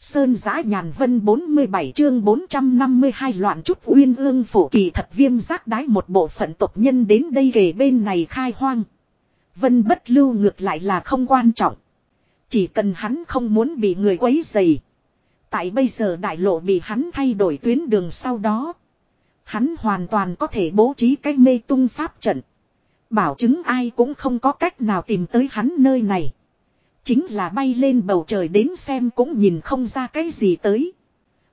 Sơn giã nhàn vân 47 chương 452 loạn chút uyên ương phủ kỳ thật viêm giác đái một bộ phận tộc nhân đến đây về bên này khai hoang. Vân bất lưu ngược lại là không quan trọng. Chỉ cần hắn không muốn bị người quấy dày. Tại bây giờ đại lộ bị hắn thay đổi tuyến đường sau đó. Hắn hoàn toàn có thể bố trí cái mê tung pháp trận. Bảo chứng ai cũng không có cách nào tìm tới hắn nơi này. Chính là bay lên bầu trời đến xem cũng nhìn không ra cái gì tới.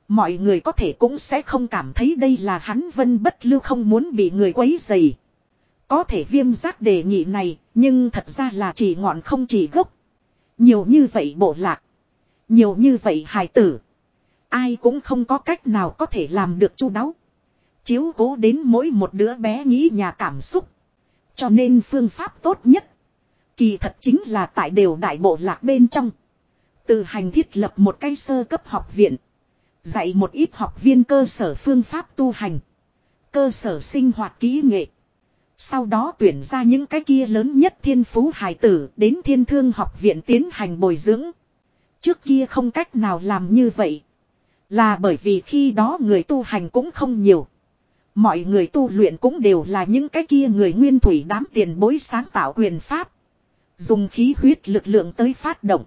Mọi người có thể cũng sẽ không cảm thấy đây là hắn vân bất lưu không muốn bị người quấy dày. Có thể viêm giác đề nghị này, nhưng thật ra là chỉ ngọn không chỉ gốc. Nhiều như vậy bộ lạc. Nhiều như vậy hài tử. Ai cũng không có cách nào có thể làm được chu đáo. Chiếu cố đến mỗi một đứa bé nghĩ nhà cảm xúc. Cho nên phương pháp tốt nhất. Kỳ thật chính là tại đều đại bộ lạc bên trong. Từ hành thiết lập một cái sơ cấp học viện. Dạy một ít học viên cơ sở phương pháp tu hành. Cơ sở sinh hoạt kỹ nghệ. Sau đó tuyển ra những cái kia lớn nhất thiên phú hải tử đến thiên thương học viện tiến hành bồi dưỡng. Trước kia không cách nào làm như vậy. Là bởi vì khi đó người tu hành cũng không nhiều. Mọi người tu luyện cũng đều là những cái kia người nguyên thủy đám tiền bối sáng tạo quyền pháp. Dùng khí huyết lực lượng tới phát động.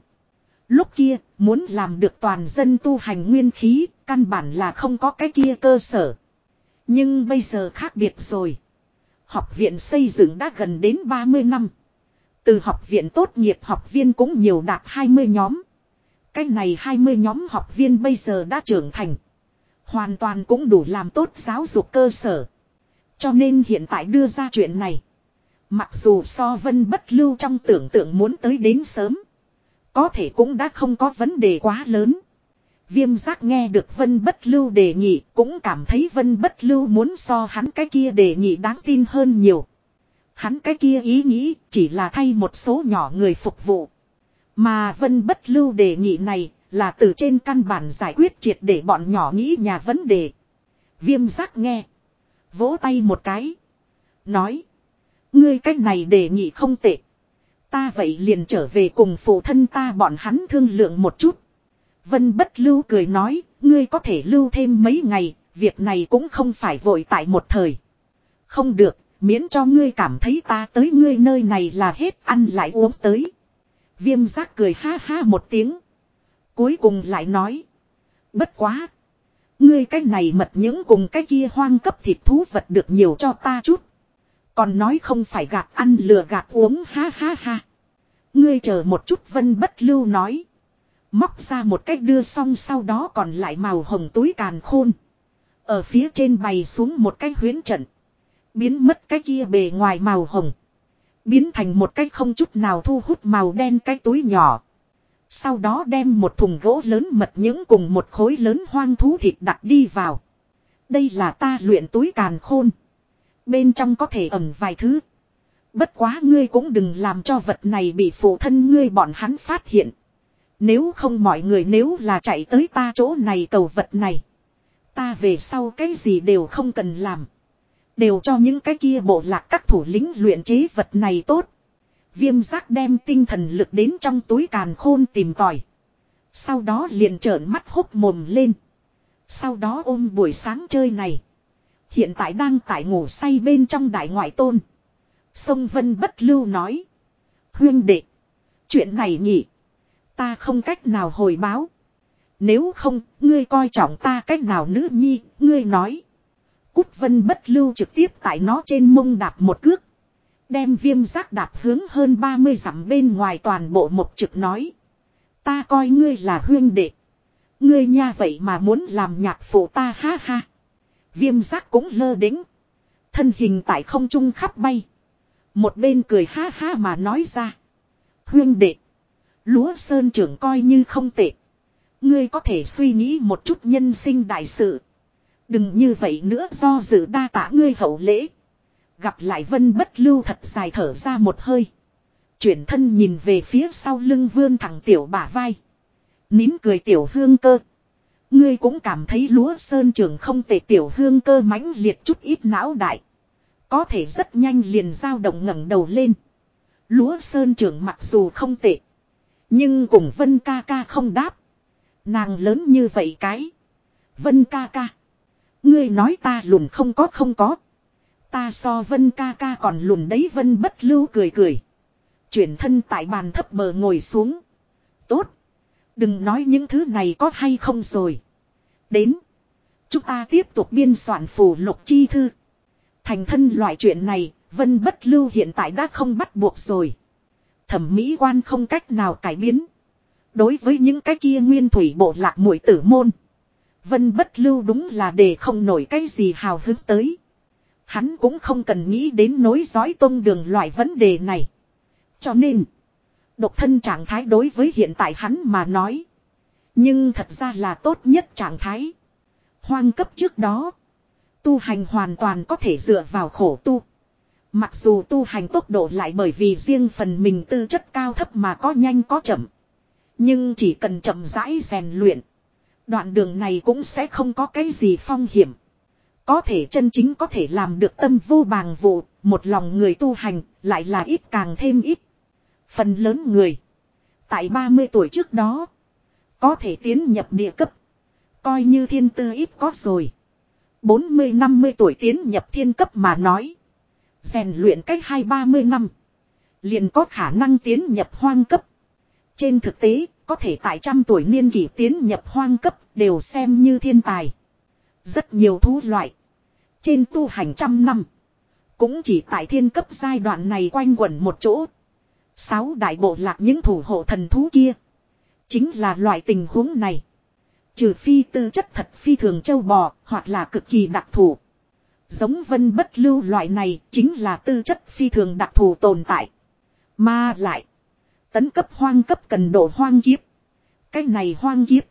Lúc kia, muốn làm được toàn dân tu hành nguyên khí, căn bản là không có cái kia cơ sở. Nhưng bây giờ khác biệt rồi. Học viện xây dựng đã gần đến 30 năm. Từ học viện tốt nghiệp học viên cũng nhiều đạt 20 nhóm. Cái này 20 nhóm học viên bây giờ đã trưởng thành. Hoàn toàn cũng đủ làm tốt giáo dục cơ sở. Cho nên hiện tại đưa ra chuyện này. Mặc dù so vân bất lưu trong tưởng tượng muốn tới đến sớm. Có thể cũng đã không có vấn đề quá lớn. Viêm giác nghe được vân bất lưu đề nghị, cũng cảm thấy vân bất lưu muốn so hắn cái kia đề nghị đáng tin hơn nhiều. Hắn cái kia ý nghĩ chỉ là thay một số nhỏ người phục vụ. Mà vân bất lưu đề nghị này là từ trên căn bản giải quyết triệt để bọn nhỏ nghĩ nhà vấn đề. Viêm giác nghe. Vỗ tay một cái. Nói. Ngươi cách này đề nghị không tệ. Ta vậy liền trở về cùng phụ thân ta bọn hắn thương lượng một chút. Vân bất lưu cười nói, ngươi có thể lưu thêm mấy ngày, việc này cũng không phải vội tại một thời. Không được, miễn cho ngươi cảm thấy ta tới ngươi nơi này là hết ăn lại uống tới. Viêm giác cười ha ha một tiếng. Cuối cùng lại nói. Bất quá. Ngươi cái này mật những cùng cái kia hoang cấp thịt thú vật được nhiều cho ta chút. Còn nói không phải gạt ăn lừa gạt uống, ha ha ha. Ngươi chờ một chút vân bất lưu nói. Móc ra một cách đưa xong sau đó còn lại màu hồng túi càn khôn. Ở phía trên bày xuống một cái huyến trận. Biến mất cái kia bề ngoài màu hồng. Biến thành một cái không chút nào thu hút màu đen cái túi nhỏ. Sau đó đem một thùng gỗ lớn mật những cùng một khối lớn hoang thú thịt đặt đi vào. Đây là ta luyện túi càn khôn. Bên trong có thể ẩn vài thứ. Bất quá ngươi cũng đừng làm cho vật này bị phụ thân ngươi bọn hắn phát hiện. Nếu không mọi người nếu là chạy tới ta chỗ này cầu vật này. Ta về sau cái gì đều không cần làm. Đều cho những cái kia bộ lạc các thủ lĩnh luyện chế vật này tốt. Viêm giác đem tinh thần lực đến trong túi càn khôn tìm tòi. Sau đó liền trợn mắt hốc mồm lên. Sau đó ôm buổi sáng chơi này. Hiện tại đang tại ngủ say bên trong đại ngoại tôn. Sông Vân bất lưu nói. Huyên đệ. Chuyện này nhỉ. Ta không cách nào hồi báo. Nếu không, ngươi coi trọng ta cách nào nữ nhi, ngươi nói. Cút vân bất lưu trực tiếp tại nó trên mông đạp một cước. Đem viêm giác đạp hướng hơn 30 dặm bên ngoài toàn bộ một trực nói. Ta coi ngươi là huyên đệ. Ngươi nha vậy mà muốn làm nhạc phụ ta ha ha. Viêm giác cũng lơ đĩnh. Thân hình tại không trung khắp bay. Một bên cười ha ha mà nói ra. Huyên đệ. Lúa sơn trưởng coi như không tệ. Ngươi có thể suy nghĩ một chút nhân sinh đại sự. Đừng như vậy nữa do dự đa tả ngươi hậu lễ. Gặp lại vân bất lưu thật dài thở ra một hơi. Chuyển thân nhìn về phía sau lưng vươn thẳng tiểu bả vai. Nín cười tiểu hương cơ. Ngươi cũng cảm thấy lúa sơn trường không tệ tiểu hương cơ mãnh liệt chút ít não đại. Có thể rất nhanh liền dao động ngẩng đầu lên. Lúa sơn trường mặc dù không tệ. Nhưng cùng vân ca ca không đáp. Nàng lớn như vậy cái. Vân ca ca. Ngươi nói ta lùn không có không có. Ta so vân ca ca còn lùn đấy vân bất lưu cười cười. Chuyển thân tại bàn thấp bờ ngồi xuống. Tốt. Đừng nói những thứ này có hay không rồi. Đến. Chúng ta tiếp tục biên soạn phù lục chi thư. Thành thân loại chuyện này, vân bất lưu hiện tại đã không bắt buộc rồi. Thẩm mỹ quan không cách nào cải biến. Đối với những cái kia nguyên thủy bộ lạc mũi tử môn. Vân bất lưu đúng là để không nổi cái gì hào hứng tới. Hắn cũng không cần nghĩ đến nối dõi tôn đường loại vấn đề này. Cho nên, độc thân trạng thái đối với hiện tại hắn mà nói. Nhưng thật ra là tốt nhất trạng thái. Hoang cấp trước đó, tu hành hoàn toàn có thể dựa vào khổ tu. Mặc dù tu hành tốc độ lại bởi vì riêng phần mình tư chất cao thấp mà có nhanh có chậm. Nhưng chỉ cần chậm rãi rèn luyện. Đoạn đường này cũng sẽ không có cái gì phong hiểm. Có thể chân chính có thể làm được tâm vô bàng vụ, một lòng người tu hành, lại là ít càng thêm ít. Phần lớn người, tại 30 tuổi trước đó, có thể tiến nhập địa cấp. Coi như thiên tư ít có rồi. 40-50 tuổi tiến nhập thiên cấp mà nói. rèn luyện cách 2-30 năm. Liền có khả năng tiến nhập hoang cấp. Trên thực tế, có thể tại trăm tuổi niên kỷ tiến nhập hoang cấp đều xem như thiên tài. Rất nhiều thú loại. Trên tu hành trăm năm. Cũng chỉ tại thiên cấp giai đoạn này quanh quẩn một chỗ. Sáu đại bộ lạc những thủ hộ thần thú kia. Chính là loại tình huống này. Trừ phi tư chất thật phi thường châu bò, hoặc là cực kỳ đặc thù. Giống vân bất lưu loại này chính là tư chất phi thường đặc thù tồn tại. Mà lại. Tấn cấp hoang cấp cần độ hoang kiếp. Cái này hoang kiếp.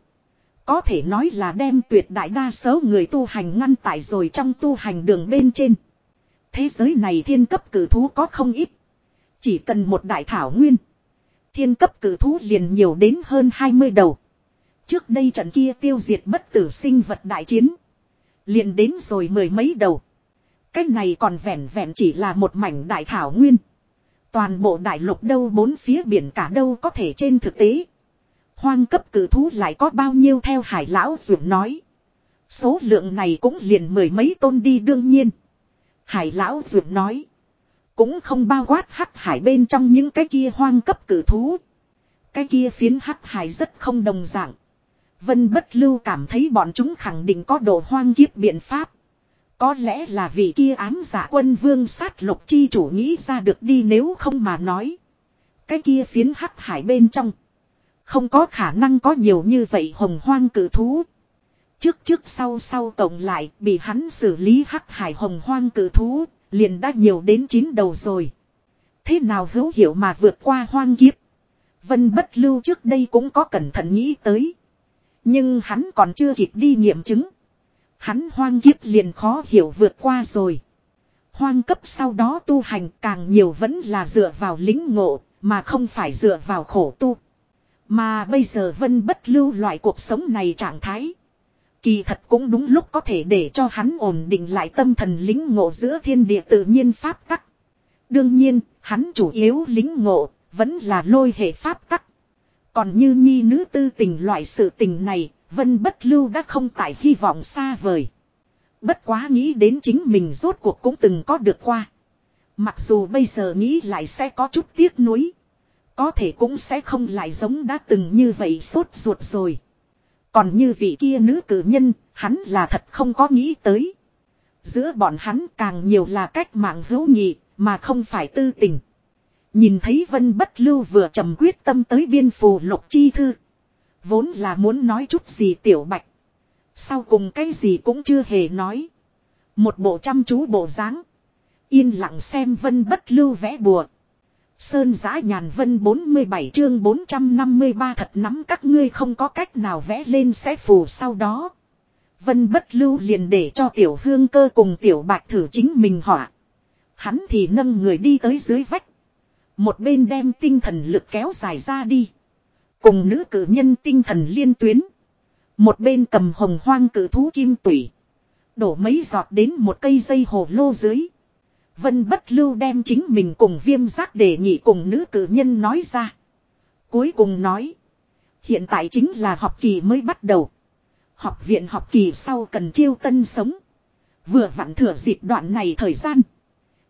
Có thể nói là đem tuyệt đại đa số người tu hành ngăn tại rồi trong tu hành đường bên trên. Thế giới này thiên cấp cử thú có không ít. Chỉ cần một đại thảo nguyên. Thiên cấp cử thú liền nhiều đến hơn 20 đầu. Trước đây trận kia tiêu diệt bất tử sinh vật đại chiến. Liền đến rồi mười mấy đầu. Cái này còn vẹn vẹn chỉ là một mảnh đại thảo nguyên. Toàn bộ đại lục đâu bốn phía biển cả đâu có thể trên thực tế. Hoang cấp cử thú lại có bao nhiêu theo hải lão dường nói. Số lượng này cũng liền mười mấy tôn đi đương nhiên. Hải lão dường nói. Cũng không bao quát hắc hải bên trong những cái kia hoang cấp cử thú. Cái kia phiến hắc hải rất không đồng dạng. Vân bất lưu cảm thấy bọn chúng khẳng định có đồ hoang kiếp biện pháp. Có lẽ là vì kia ám giả quân vương sát lục chi chủ nghĩ ra được đi nếu không mà nói. Cái kia phiến hắc hải bên trong. Không có khả năng có nhiều như vậy hồng hoang cử thú. Trước trước sau sau cộng lại bị hắn xử lý hắc hải hồng hoang cử thú, liền đã nhiều đến chín đầu rồi. Thế nào hữu hiểu mà vượt qua hoang kiếp. Vân bất lưu trước đây cũng có cẩn thận nghĩ tới. Nhưng hắn còn chưa kịp đi nghiệm chứng. Hắn hoang kiếp liền khó hiểu vượt qua rồi. Hoang cấp sau đó tu hành càng nhiều vẫn là dựa vào lính ngộ, mà không phải dựa vào khổ tu. Mà bây giờ vân bất lưu loại cuộc sống này trạng thái. Kỳ thật cũng đúng lúc có thể để cho hắn ổn định lại tâm thần lính ngộ giữa thiên địa tự nhiên pháp tắc. Đương nhiên, hắn chủ yếu lính ngộ, vẫn là lôi hệ pháp tắc. Còn như nhi nữ tư tình loại sự tình này, vân bất lưu đã không tại hy vọng xa vời. Bất quá nghĩ đến chính mình rốt cuộc cũng từng có được qua. Mặc dù bây giờ nghĩ lại sẽ có chút tiếc nuối. Có thể cũng sẽ không lại giống đã từng như vậy sốt ruột rồi. Còn như vị kia nữ cử nhân, hắn là thật không có nghĩ tới. Giữa bọn hắn càng nhiều là cách mạng hữu nghị, mà không phải tư tình. Nhìn thấy Vân Bất Lưu vừa trầm quyết tâm tới biên phù lục chi thư. Vốn là muốn nói chút gì tiểu bạch. Sau cùng cái gì cũng chưa hề nói. Một bộ chăm chú bộ dáng Yên lặng xem Vân Bất Lưu vẽ bùa. Sơn giã nhàn vân 47 chương 453 thật nắm các ngươi không có cách nào vẽ lên sẽ phù sau đó. Vân bất lưu liền để cho tiểu hương cơ cùng tiểu bạch thử chính mình họa. Hắn thì nâng người đi tới dưới vách. Một bên đem tinh thần lực kéo dài ra đi. Cùng nữ cử nhân tinh thần liên tuyến. Một bên cầm hồng hoang cử thú kim tủy. Đổ mấy giọt đến một cây dây hồ lô dưới. Vân bất lưu đem chính mình cùng viêm giác đề nghị cùng nữ cử nhân nói ra. Cuối cùng nói. Hiện tại chính là học kỳ mới bắt đầu. Học viện học kỳ sau cần chiêu tân sống. Vừa vặn thừa dịp đoạn này thời gian.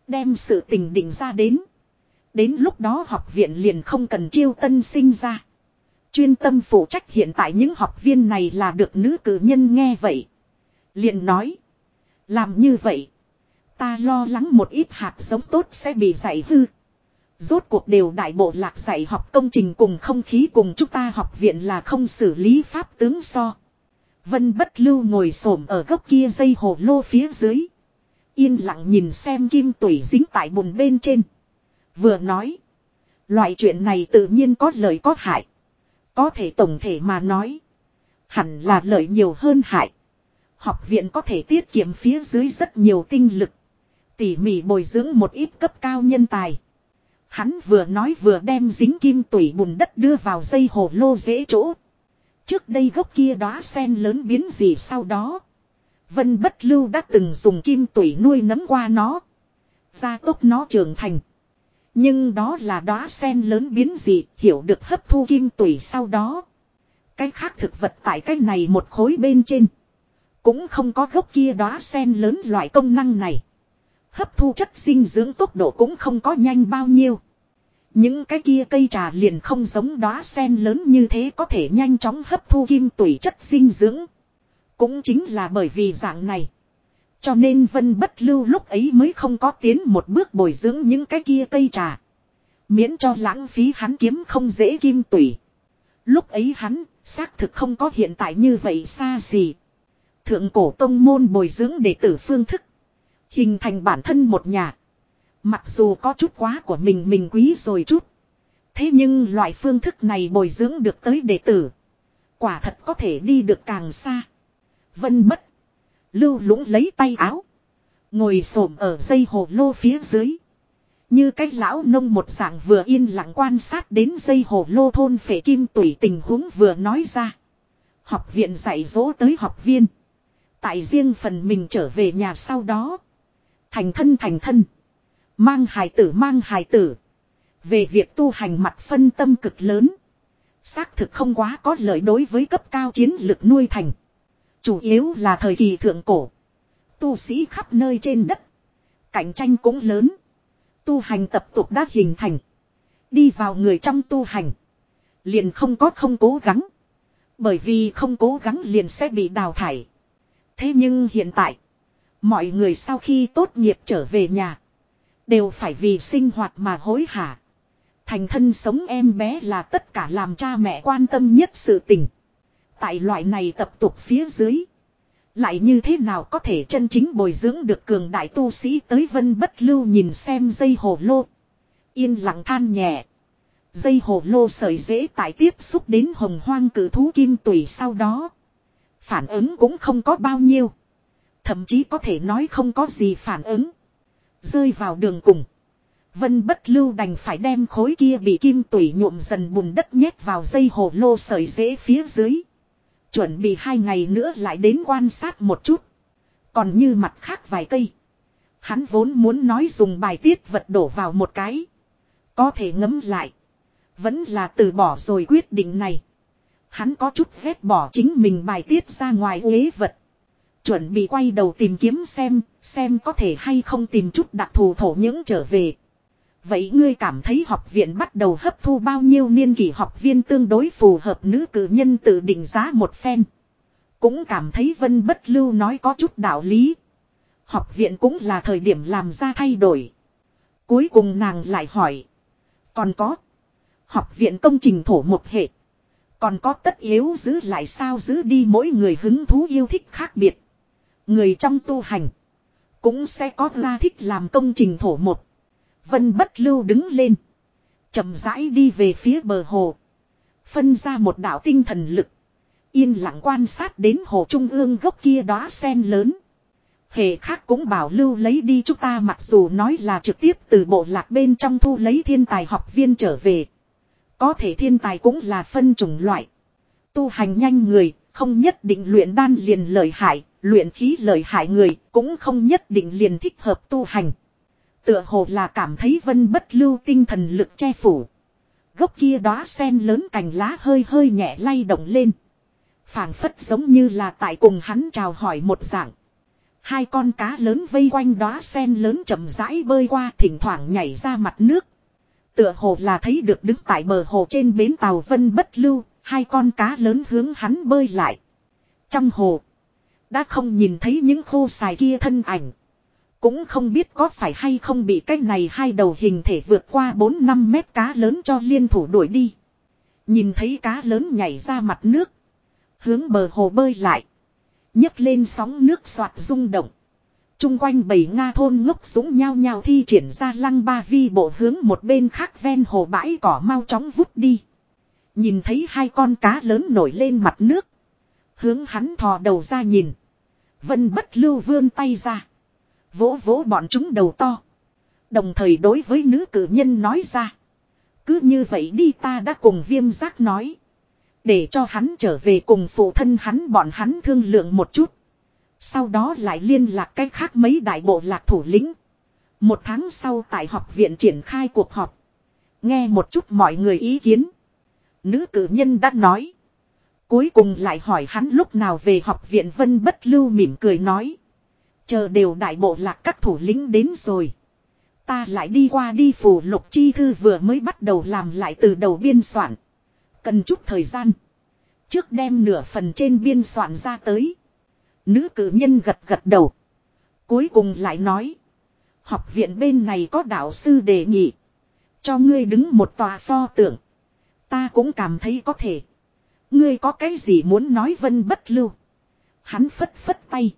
Đem sự tình định ra đến. Đến lúc đó học viện liền không cần chiêu tân sinh ra. Chuyên tâm phụ trách hiện tại những học viên này là được nữ cử nhân nghe vậy. Liền nói. Làm như vậy. Ta lo lắng một ít hạt giống tốt sẽ bị dạy hư. Rốt cuộc đều đại bộ lạc dạy học công trình cùng không khí cùng chúng ta học viện là không xử lý pháp tướng so. Vân bất lưu ngồi xổm ở gốc kia dây hồ lô phía dưới. Yên lặng nhìn xem kim tủy dính tại bùn bên trên. Vừa nói. Loại chuyện này tự nhiên có lợi có hại. Có thể tổng thể mà nói. Hẳn là lợi nhiều hơn hại. Học viện có thể tiết kiệm phía dưới rất nhiều tinh lực. Tỉ mỉ bồi dưỡng một ít cấp cao nhân tài. Hắn vừa nói vừa đem dính kim tủy bùn đất đưa vào dây hồ lô dễ chỗ. Trước đây gốc kia đóa sen lớn biến gì sau đó. Vân bất lưu đã từng dùng kim tủy nuôi nấm qua nó. Gia tốc nó trưởng thành. Nhưng đó là đóa sen lớn biến gì, hiểu được hấp thu kim tủy sau đó. Cái khác thực vật tại cái này một khối bên trên. Cũng không có gốc kia đóa sen lớn loại công năng này. Hấp thu chất dinh dưỡng tốc độ cũng không có nhanh bao nhiêu. Những cái kia cây trà liền không giống đóa sen lớn như thế có thể nhanh chóng hấp thu kim tủy chất dinh dưỡng. Cũng chính là bởi vì dạng này. Cho nên vân bất lưu lúc ấy mới không có tiến một bước bồi dưỡng những cái kia cây trà. Miễn cho lãng phí hắn kiếm không dễ kim tủy. Lúc ấy hắn, xác thực không có hiện tại như vậy xa gì. Thượng cổ tông môn bồi dưỡng đệ tử phương thức. Hình thành bản thân một nhà. Mặc dù có chút quá của mình mình quý rồi chút. Thế nhưng loại phương thức này bồi dưỡng được tới đệ tử. Quả thật có thể đi được càng xa. Vân bất. Lưu lũng lấy tay áo. Ngồi xổm ở dây hồ lô phía dưới. Như cách lão nông một dạng vừa yên lặng quan sát đến dây hồ lô thôn phệ kim tủy tình huống vừa nói ra. Học viện dạy dỗ tới học viên. Tại riêng phần mình trở về nhà sau đó. Thành thân thành thân. Mang hài tử, mang hài tử. Về việc tu hành mặt phân tâm cực lớn. Xác thực không quá có lợi đối với cấp cao chiến lực nuôi thành. Chủ yếu là thời kỳ thượng cổ. Tu sĩ khắp nơi trên đất. Cạnh tranh cũng lớn. Tu hành tập tục đã hình thành. Đi vào người trong tu hành. Liền không có không cố gắng. Bởi vì không cố gắng liền sẽ bị đào thải. Thế nhưng hiện tại. Mọi người sau khi tốt nghiệp trở về nhà. Đều phải vì sinh hoạt mà hối hả. Thành thân sống em bé là tất cả làm cha mẹ quan tâm nhất sự tình. Tại loại này tập tục phía dưới. Lại như thế nào có thể chân chính bồi dưỡng được cường đại tu sĩ tới vân bất lưu nhìn xem dây hồ lô. Yên lặng than nhẹ. Dây hồ lô sợi dễ tại tiếp xúc đến hồng hoang cử thú kim tùy sau đó. Phản ứng cũng không có bao nhiêu. Thậm chí có thể nói không có gì phản ứng. Rơi vào đường cùng. Vân bất lưu đành phải đem khối kia bị kim tủy nhuộm dần bùn đất nhét vào dây hồ lô sợi dễ phía dưới. Chuẩn bị hai ngày nữa lại đến quan sát một chút. Còn như mặt khác vài cây. Hắn vốn muốn nói dùng bài tiết vật đổ vào một cái. Có thể ngấm lại. Vẫn là từ bỏ rồi quyết định này. Hắn có chút phép bỏ chính mình bài tiết ra ngoài uế vật. Chuẩn bị quay đầu tìm kiếm xem, xem có thể hay không tìm chút đặc thù thổ những trở về. Vậy ngươi cảm thấy học viện bắt đầu hấp thu bao nhiêu niên kỷ học viên tương đối phù hợp nữ cử nhân tự định giá một phen. Cũng cảm thấy vân bất lưu nói có chút đạo lý. Học viện cũng là thời điểm làm ra thay đổi. Cuối cùng nàng lại hỏi. Còn có. Học viện công trình thổ một hệ. Còn có tất yếu giữ lại sao giữ đi mỗi người hứng thú yêu thích khác biệt. Người trong tu hành. Cũng sẽ có ra thích làm công trình thổ một. Vân bất lưu đứng lên. chậm rãi đi về phía bờ hồ. Phân ra một đạo tinh thần lực. Yên lặng quan sát đến hồ trung ương gốc kia đóa sen lớn. Hệ khác cũng bảo lưu lấy đi chúng ta mặc dù nói là trực tiếp từ bộ lạc bên trong thu lấy thiên tài học viên trở về. Có thể thiên tài cũng là phân chủng loại. Tu hành nhanh người, không nhất định luyện đan liền lợi hại, luyện khí lợi hại người, cũng không nhất định liền thích hợp tu hành. Tựa hồ là cảm thấy vân bất lưu tinh thần lực che phủ. Gốc kia đóa sen lớn cành lá hơi hơi nhẹ lay động lên. phảng phất giống như là tại cùng hắn chào hỏi một dạng. Hai con cá lớn vây quanh đóa sen lớn chậm rãi bơi qua thỉnh thoảng nhảy ra mặt nước. Tựa hồ là thấy được đứng tại bờ hồ trên bến tàu Vân Bất Lưu, hai con cá lớn hướng hắn bơi lại. Trong hồ, đã không nhìn thấy những khô xài kia thân ảnh. Cũng không biết có phải hay không bị cái này hai đầu hình thể vượt qua 4-5 mét cá lớn cho liên thủ đuổi đi. Nhìn thấy cá lớn nhảy ra mặt nước. Hướng bờ hồ bơi lại. nhấc lên sóng nước soạt rung động. Trung quanh bảy Nga thôn ngốc súng nhau nhau thi triển ra lăng ba vi bộ hướng một bên khác ven hồ bãi cỏ mau chóng vút đi. Nhìn thấy hai con cá lớn nổi lên mặt nước. Hướng hắn thò đầu ra nhìn. Vân bất lưu vươn tay ra. Vỗ vỗ bọn chúng đầu to. Đồng thời đối với nữ cử nhân nói ra. Cứ như vậy đi ta đã cùng viêm giác nói. Để cho hắn trở về cùng phụ thân hắn bọn hắn thương lượng một chút. Sau đó lại liên lạc cách khác mấy đại bộ lạc thủ lĩnh. Một tháng sau tại học viện triển khai cuộc họp. Nghe một chút mọi người ý kiến. Nữ cử nhân đã nói. Cuối cùng lại hỏi hắn lúc nào về học viện Vân Bất Lưu mỉm cười nói. Chờ đều đại bộ lạc các thủ lĩnh đến rồi. Ta lại đi qua đi phủ lục chi thư vừa mới bắt đầu làm lại từ đầu biên soạn. Cần chút thời gian. Trước đem nửa phần trên biên soạn ra tới. Nữ cử nhân gật gật đầu. Cuối cùng lại nói. Học viện bên này có đạo sư đề nghị. Cho ngươi đứng một tòa pho tượng. Ta cũng cảm thấy có thể. Ngươi có cái gì muốn nói vân bất lưu. Hắn phất phất tay.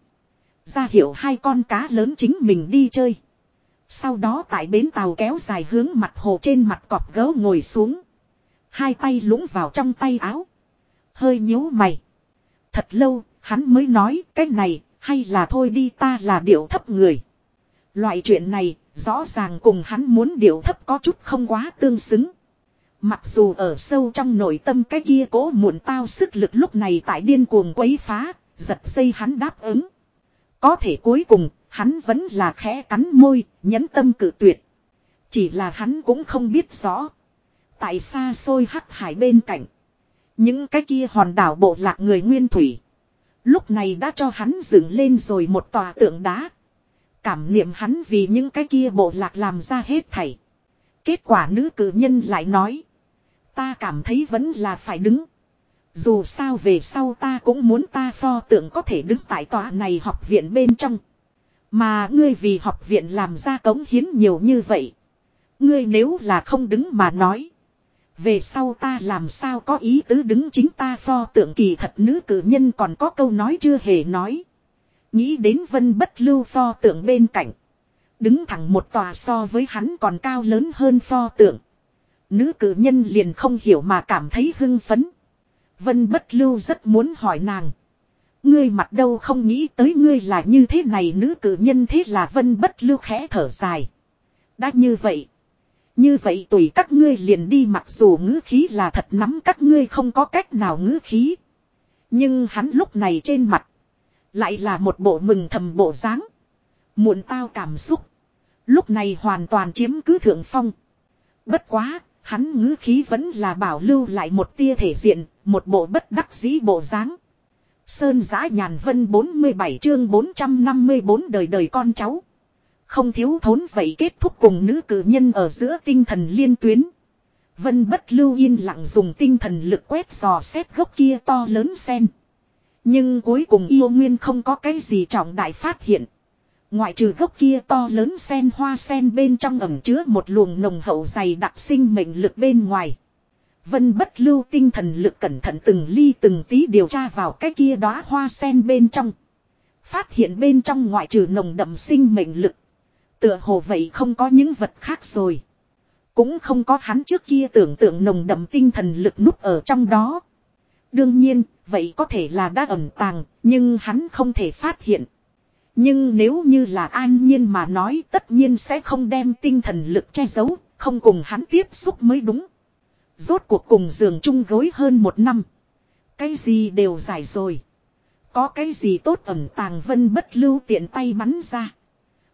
Ra hiệu hai con cá lớn chính mình đi chơi. Sau đó tại bến tàu kéo dài hướng mặt hồ trên mặt cọp gấu ngồi xuống. Hai tay lũng vào trong tay áo. Hơi nhíu mày. Thật lâu, hắn mới nói cái này, hay là thôi đi ta là điệu thấp người. Loại chuyện này, rõ ràng cùng hắn muốn điệu thấp có chút không quá tương xứng. Mặc dù ở sâu trong nội tâm cái kia cố muộn tao sức lực lúc này tại điên cuồng quấy phá, giật dây hắn đáp ứng. Có thể cuối cùng, hắn vẫn là khẽ cắn môi, nhẫn tâm cự tuyệt. Chỉ là hắn cũng không biết rõ. Tại xa xôi hắc hải bên cạnh. Những cái kia hòn đảo bộ lạc người nguyên thủy. Lúc này đã cho hắn dựng lên rồi một tòa tượng đá. Cảm niệm hắn vì những cái kia bộ lạc làm ra hết thảy. Kết quả nữ cử nhân lại nói. Ta cảm thấy vẫn là phải đứng. Dù sao về sau ta cũng muốn ta pho tượng có thể đứng tại tòa này học viện bên trong. Mà ngươi vì học viện làm ra cống hiến nhiều như vậy. Ngươi nếu là không đứng mà nói. Về sau ta làm sao có ý tứ đứng chính ta pho tượng kỳ thật nữ cử nhân còn có câu nói chưa hề nói. Nghĩ đến vân bất lưu pho tượng bên cạnh. Đứng thẳng một tòa so với hắn còn cao lớn hơn pho tượng. Nữ cử nhân liền không hiểu mà cảm thấy hưng phấn. Vân bất lưu rất muốn hỏi nàng. Ngươi mặt đâu không nghĩ tới ngươi là như thế này nữ cử nhân thế là vân bất lưu khẽ thở dài. Đã như vậy. Như vậy tùy các ngươi liền đi mặc dù ngữ khí là thật nắm các ngươi không có cách nào ngữ khí. Nhưng hắn lúc này trên mặt. Lại là một bộ mừng thầm bộ dáng. Muộn tao cảm xúc. Lúc này hoàn toàn chiếm cứ thượng phong. Bất quá, hắn ngữ khí vẫn là bảo lưu lại một tia thể diện, một bộ bất đắc dĩ bộ dáng. Sơn giã nhàn vân 47 chương 454 đời đời con cháu. Không thiếu thốn vậy kết thúc cùng nữ cử nhân ở giữa tinh thần liên tuyến. Vân bất lưu yên lặng dùng tinh thần lực quét dò xét gốc kia to lớn sen. Nhưng cuối cùng yêu nguyên không có cái gì trọng đại phát hiện. Ngoại trừ gốc kia to lớn sen hoa sen bên trong ẩm chứa một luồng nồng hậu dày đặc sinh mệnh lực bên ngoài. Vân bất lưu tinh thần lực cẩn thận từng ly từng tí điều tra vào cái kia đóa hoa sen bên trong. Phát hiện bên trong ngoại trừ nồng đậm sinh mệnh lực. Tựa hồ vậy không có những vật khác rồi. Cũng không có hắn trước kia tưởng tượng nồng đậm tinh thần lực núp ở trong đó. Đương nhiên, vậy có thể là đã ẩn tàng, nhưng hắn không thể phát hiện. Nhưng nếu như là an nhiên mà nói tất nhiên sẽ không đem tinh thần lực che giấu, không cùng hắn tiếp xúc mới đúng. Rốt cuộc cùng giường chung gối hơn một năm. Cái gì đều giải rồi. Có cái gì tốt ẩn tàng vân bất lưu tiện tay bắn ra.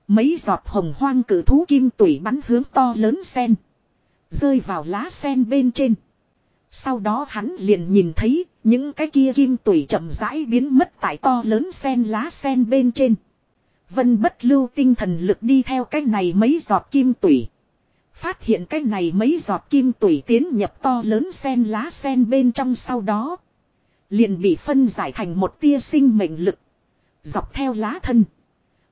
Mấy giọt hồng hoang cử thú kim tủy bắn hướng to lớn sen. Rơi vào lá sen bên trên. Sau đó hắn liền nhìn thấy những cái kia kim tủy chậm rãi biến mất tại to lớn sen lá sen bên trên. Vân bất lưu tinh thần lực đi theo cái này mấy giọt kim tủy. Phát hiện cái này mấy giọt kim tủy tiến nhập to lớn sen lá sen bên trong sau đó. Liền bị phân giải thành một tia sinh mệnh lực. Dọc theo lá thân.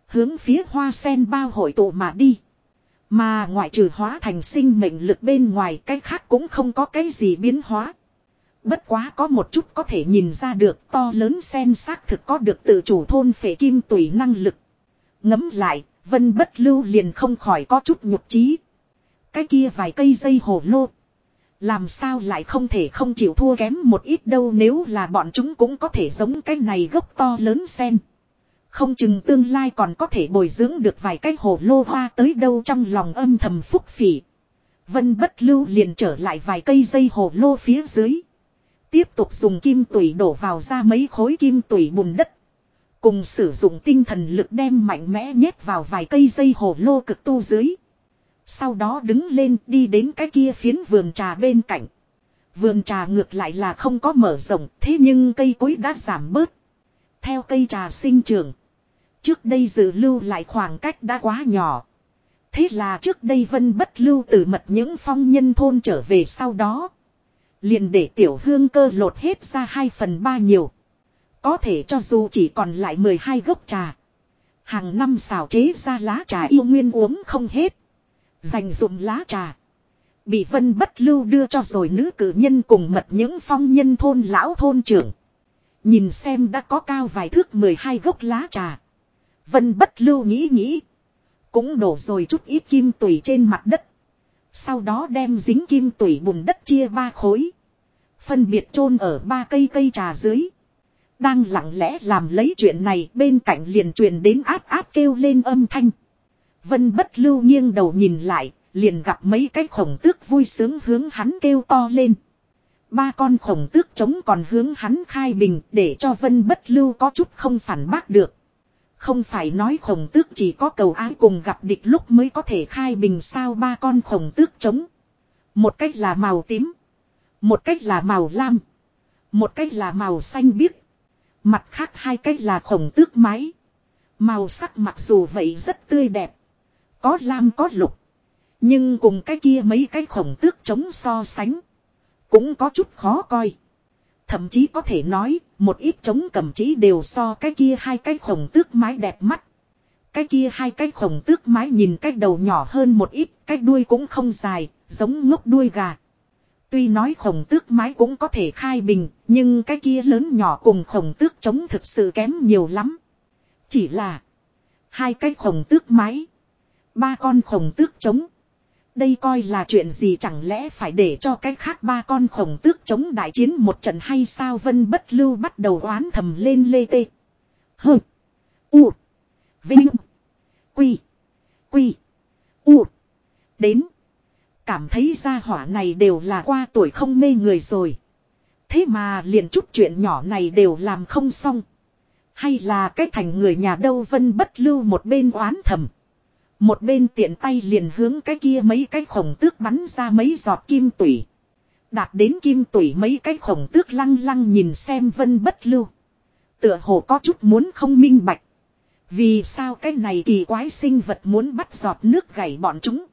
Hướng phía hoa sen bao hội tụ mà đi. Mà ngoại trừ hóa thành sinh mệnh lực bên ngoài cái khác cũng không có cái gì biến hóa. Bất quá có một chút có thể nhìn ra được to lớn sen xác thực có được tự chủ thôn phệ kim tùy năng lực. Ngấm lại, vân bất lưu liền không khỏi có chút nhục trí. Cái kia vài cây dây hồ lô. Làm sao lại không thể không chịu thua kém một ít đâu nếu là bọn chúng cũng có thể giống cái này gốc to lớn sen. Không chừng tương lai còn có thể bồi dưỡng được vài cái hồ lô hoa tới đâu trong lòng âm thầm phúc phỉ. Vân bất lưu liền trở lại vài cây dây hồ lô phía dưới. Tiếp tục dùng kim tủy đổ vào ra mấy khối kim tủy bùn đất. Cùng sử dụng tinh thần lực đem mạnh mẽ nhét vào vài cây dây hồ lô cực tu dưới. Sau đó đứng lên đi đến cái kia phiến vườn trà bên cạnh. Vườn trà ngược lại là không có mở rộng, thế nhưng cây cối đã giảm bớt. Theo cây trà sinh trưởng. Trước đây dự lưu lại khoảng cách đã quá nhỏ. Thế là trước đây vân bất lưu từ mật những phong nhân thôn trở về sau đó. Liền để tiểu hương cơ lột hết ra 2 phần 3 nhiều. Có thể cho dù chỉ còn lại 12 gốc trà. Hàng năm xào chế ra lá trà yêu nguyên uống không hết. Dành dụng lá trà. Bị vân bất lưu đưa cho rồi nữ cử nhân cùng mật những phong nhân thôn lão thôn trưởng. Nhìn xem đã có cao vài thước 12 gốc lá trà. Vân bất lưu nghĩ nghĩ. Cũng đổ rồi chút ít kim tủy trên mặt đất. Sau đó đem dính kim tủy bùn đất chia ba khối. Phân biệt chôn ở ba cây cây trà dưới. Đang lặng lẽ làm lấy chuyện này bên cạnh liền truyền đến áp áp kêu lên âm thanh. Vân bất lưu nghiêng đầu nhìn lại, liền gặp mấy cái khổng tước vui sướng hướng hắn kêu to lên. Ba con khổng tước chống còn hướng hắn khai bình để cho vân bất lưu có chút không phản bác được. Không phải nói khổng tước chỉ có cầu ái cùng gặp địch lúc mới có thể khai bình sao ba con khổng tước chống. Một cách là màu tím. Một cách là màu lam. Một cách là màu xanh biếc. Mặt khác hai cách là khổng tước máy. Màu sắc mặc dù vậy rất tươi đẹp. Có lam có lục. Nhưng cùng cái kia mấy cái khổng tước chống so sánh. Cũng có chút khó coi. Thậm chí có thể nói, một ít chống cầm chỉ đều so cái kia hai cái khổng tước mái đẹp mắt. Cái kia hai cái khổng tước mái nhìn cái đầu nhỏ hơn một ít, cái đuôi cũng không dài, giống ngốc đuôi gà. Tuy nói khổng tước mái cũng có thể khai bình, nhưng cái kia lớn nhỏ cùng khổng tước chống thực sự kém nhiều lắm. Chỉ là hai cái khổng tước mái, ba con khổng tước chống. Đây coi là chuyện gì chẳng lẽ phải để cho cái khác ba con khổng tước chống đại chiến một trận hay sao vân bất lưu bắt đầu oán thầm lên lê tê. hừ U. Vinh. Quy. Quy. U. Đến. Cảm thấy gia hỏa này đều là qua tuổi không mê người rồi. Thế mà liền chút chuyện nhỏ này đều làm không xong. Hay là cái thành người nhà đâu vân bất lưu một bên oán thầm. Một bên tiện tay liền hướng cái kia mấy cái khổng tước bắn ra mấy giọt kim tủy. Đạt đến kim tủy mấy cái khổng tước lăng lăng nhìn xem vân bất lưu. Tựa hồ có chút muốn không minh bạch. Vì sao cái này kỳ quái sinh vật muốn bắt giọt nước gảy bọn chúng.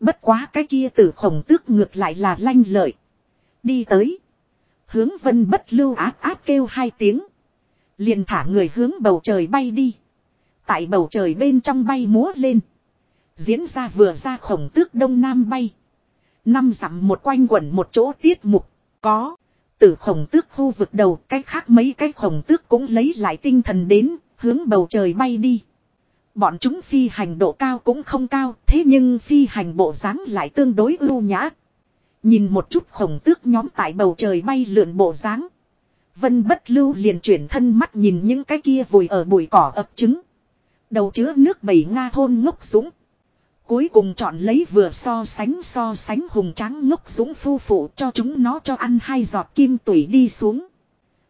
Bất quá cái kia tử khổng tước ngược lại là lanh lợi. Đi tới. Hướng vân bất lưu áp áp kêu hai tiếng. Liền thả người hướng bầu trời bay đi. Tại bầu trời bên trong bay múa lên. Diễn ra vừa ra khổng tước đông nam bay. Năm dặm một quanh quẩn một chỗ tiết mục. Có. Từ khổng tước khu vực đầu cách khác mấy cái khổng tước cũng lấy lại tinh thần đến. Hướng bầu trời bay đi. Bọn chúng phi hành độ cao cũng không cao. Thế nhưng phi hành bộ dáng lại tương đối ưu nhã. Nhìn một chút khổng tước nhóm tại bầu trời bay lượn bộ dáng Vân bất lưu liền chuyển thân mắt nhìn những cái kia vùi ở bụi cỏ ập trứng. Đầu chứa nước bảy Nga thôn ngốc súng. Cuối cùng chọn lấy vừa so sánh so sánh hùng tráng ngốc dũng phu phụ cho chúng nó cho ăn hai giọt kim tủy đi xuống.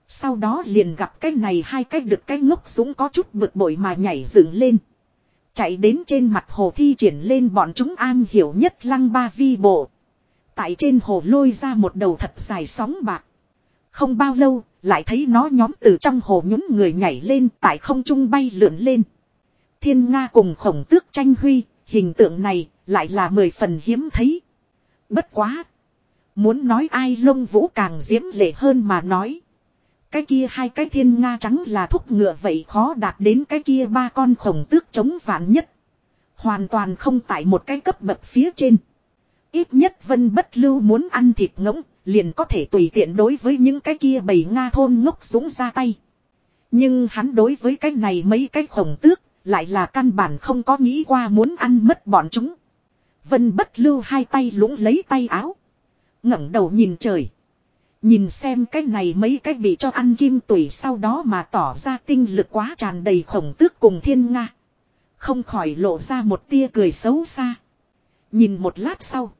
Sau đó liền gặp cái này hai cái được cái ngốc dũng có chút bực bội mà nhảy dựng lên. Chạy đến trên mặt hồ thi triển lên bọn chúng an hiểu nhất lăng ba vi bộ. Tại trên hồ lôi ra một đầu thật dài sóng bạc. Không bao lâu, lại thấy nó nhóm từ trong hồ nhún người nhảy lên tại không trung bay lượn lên. Thiên Nga cùng khổng tước tranh huy, hình tượng này lại là mười phần hiếm thấy. Bất quá. Muốn nói ai lông vũ càng diễm lệ hơn mà nói. Cái kia hai cái thiên Nga trắng là thúc ngựa vậy khó đạt đến cái kia ba con khổng tước chống vạn nhất. Hoàn toàn không tại một cái cấp bậc phía trên. Ít nhất vân bất lưu muốn ăn thịt ngỗng, liền có thể tùy tiện đối với những cái kia bầy Nga thôn ngốc súng ra tay. Nhưng hắn đối với cái này mấy cái khổng tước, lại là căn bản không có nghĩ qua muốn ăn mất bọn chúng. Vân bất lưu hai tay lũng lấy tay áo. ngẩng đầu nhìn trời. Nhìn xem cái này mấy cái bị cho ăn kim tủy sau đó mà tỏ ra tinh lực quá tràn đầy khổng tước cùng thiên nga. Không khỏi lộ ra một tia cười xấu xa. Nhìn một lát sau.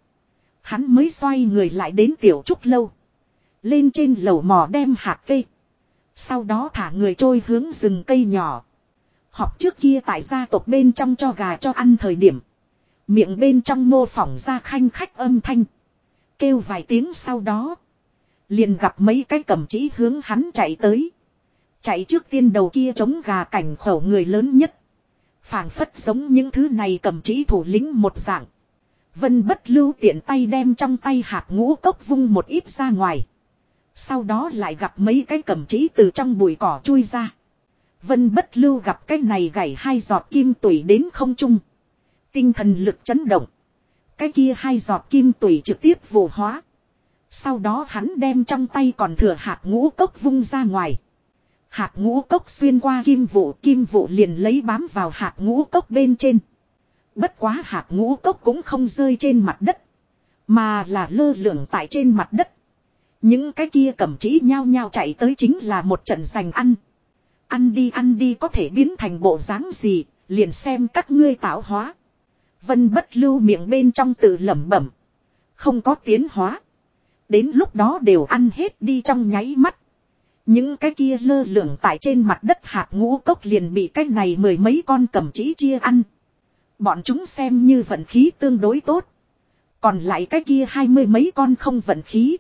Hắn mới xoay người lại đến tiểu trúc lâu. Lên trên lầu mò đem hạt cây. Sau đó thả người trôi hướng rừng cây nhỏ. Học trước kia tại gia tộc bên trong cho gà cho ăn thời điểm. Miệng bên trong mô phỏng ra khanh khách âm thanh. Kêu vài tiếng sau đó. Liền gặp mấy cái cầm chỉ hướng hắn chạy tới. Chạy trước tiên đầu kia chống gà cảnh khẩu người lớn nhất. phảng phất giống những thứ này cầm chỉ thủ lĩnh một dạng. Vân bất lưu tiện tay đem trong tay hạt ngũ cốc vung một ít ra ngoài. Sau đó lại gặp mấy cái cầm chỉ từ trong bụi cỏ chui ra. Vân bất lưu gặp cái này gảy hai giọt kim tủy đến không trung. Tinh thần lực chấn động. Cái kia hai giọt kim tủy trực tiếp vụ hóa. Sau đó hắn đem trong tay còn thừa hạt ngũ cốc vung ra ngoài. Hạt ngũ cốc xuyên qua kim vụ, kim vụ liền lấy bám vào hạt ngũ cốc bên trên. Bất quá hạt ngũ cốc cũng không rơi trên mặt đất. Mà là lơ lửng tại trên mặt đất. Những cái kia cầm chỉ nhao nhao chạy tới chính là một trận giành ăn. Ăn đi ăn đi có thể biến thành bộ dáng gì, liền xem các ngươi tạo hóa. Vân bất lưu miệng bên trong tự lẩm bẩm. Không có tiến hóa. Đến lúc đó đều ăn hết đi trong nháy mắt. Những cái kia lơ lửng tại trên mặt đất hạt ngũ cốc liền bị cái này mười mấy con cầm chỉ chia ăn. Bọn chúng xem như vận khí tương đối tốt. Còn lại cái kia hai mươi mấy con không vận khí.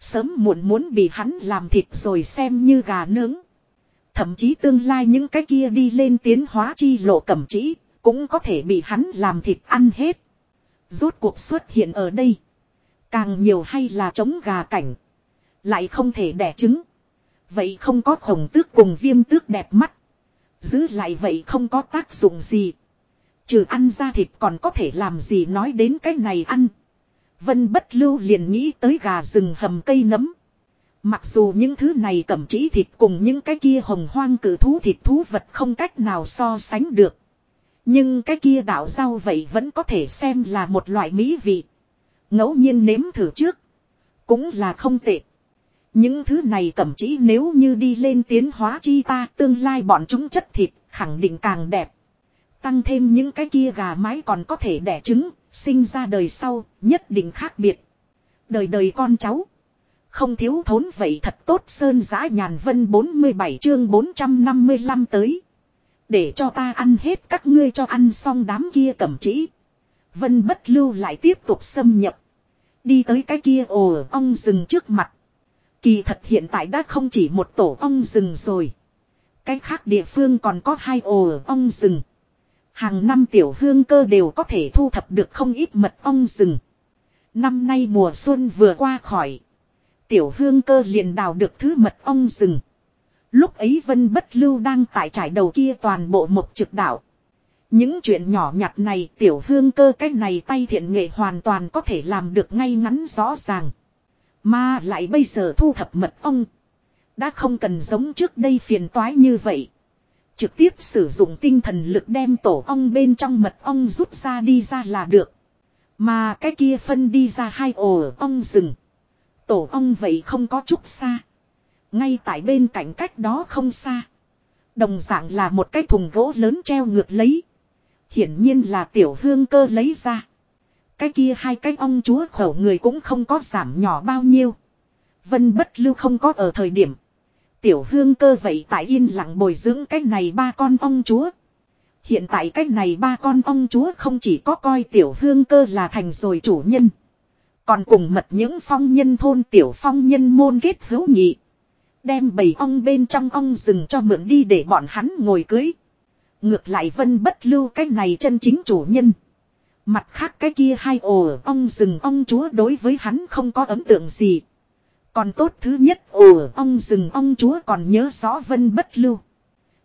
Sớm muộn muốn bị hắn làm thịt rồi xem như gà nướng. Thậm chí tương lai những cái kia đi lên tiến hóa chi lộ cầm chỉ, cũng có thể bị hắn làm thịt ăn hết. Rốt cuộc xuất hiện ở đây. Càng nhiều hay là chống gà cảnh. Lại không thể đẻ trứng. Vậy không có khổng tước cùng viêm tước đẹp mắt. Giữ lại vậy không có tác dụng gì. Trừ ăn ra thịt còn có thể làm gì nói đến cái này ăn. Vân bất lưu liền nghĩ tới gà rừng hầm cây nấm. Mặc dù những thứ này cẩm chỉ thịt cùng những cái kia hồng hoang cử thú thịt thú vật không cách nào so sánh được. Nhưng cái kia đạo rau vậy vẫn có thể xem là một loại mỹ vị ngẫu nhiên nếm thử trước. Cũng là không tệ. Những thứ này cẩm chỉ nếu như đi lên tiến hóa chi ta tương lai bọn chúng chất thịt khẳng định càng đẹp. Tăng thêm những cái kia gà mái còn có thể đẻ trứng, sinh ra đời sau, nhất định khác biệt. Đời đời con cháu. Không thiếu thốn vậy thật tốt sơn giã nhàn vân 47 chương 455 tới. Để cho ta ăn hết các ngươi cho ăn xong đám kia cẩm chỉ. Vân bất lưu lại tiếp tục xâm nhập. Đi tới cái kia ồ ong rừng trước mặt. Kỳ thật hiện tại đã không chỉ một tổ ong rừng rồi. Cái khác địa phương còn có hai ồ ong rừng. Hàng năm tiểu hương cơ đều có thể thu thập được không ít mật ong rừng. Năm nay mùa xuân vừa qua khỏi. Tiểu hương cơ liền đào được thứ mật ong rừng. Lúc ấy Vân Bất Lưu đang tại trải đầu kia toàn bộ một trực đảo. Những chuyện nhỏ nhặt này, tiểu hương cơ cách này tay thiện nghệ hoàn toàn có thể làm được ngay ngắn rõ ràng. Mà lại bây giờ thu thập mật ong. Đã không cần giống trước đây phiền toái như vậy. Trực tiếp sử dụng tinh thần lực đem tổ ong bên trong mật ong rút ra đi ra là được. Mà cái kia phân đi ra hai ổ ong rừng. Tổ ong vậy không có chút xa. Ngay tại bên cạnh cách đó không xa. Đồng dạng là một cái thùng gỗ lớn treo ngược lấy. Hiển nhiên là tiểu hương cơ lấy ra. Cái kia hai cái ong chúa khẩu người cũng không có giảm nhỏ bao nhiêu. Vân bất lưu không có ở thời điểm. Tiểu hương cơ vậy tại yên lặng bồi dưỡng cái này ba con ong chúa. Hiện tại cái này ba con ong chúa không chỉ có coi tiểu hương cơ là thành rồi chủ nhân. Còn cùng mật những phong nhân thôn tiểu phong nhân môn kết hữu nghị. Đem bầy ong bên trong ong rừng cho mượn đi để bọn hắn ngồi cưới. Ngược lại vân bất lưu cái này chân chính chủ nhân. Mặt khác cái kia hai ồ, ong rừng ong chúa đối với hắn không có ấn tượng gì. Còn tốt thứ nhất ồ, ong rừng ong chúa còn nhớ rõ vân bất lưu.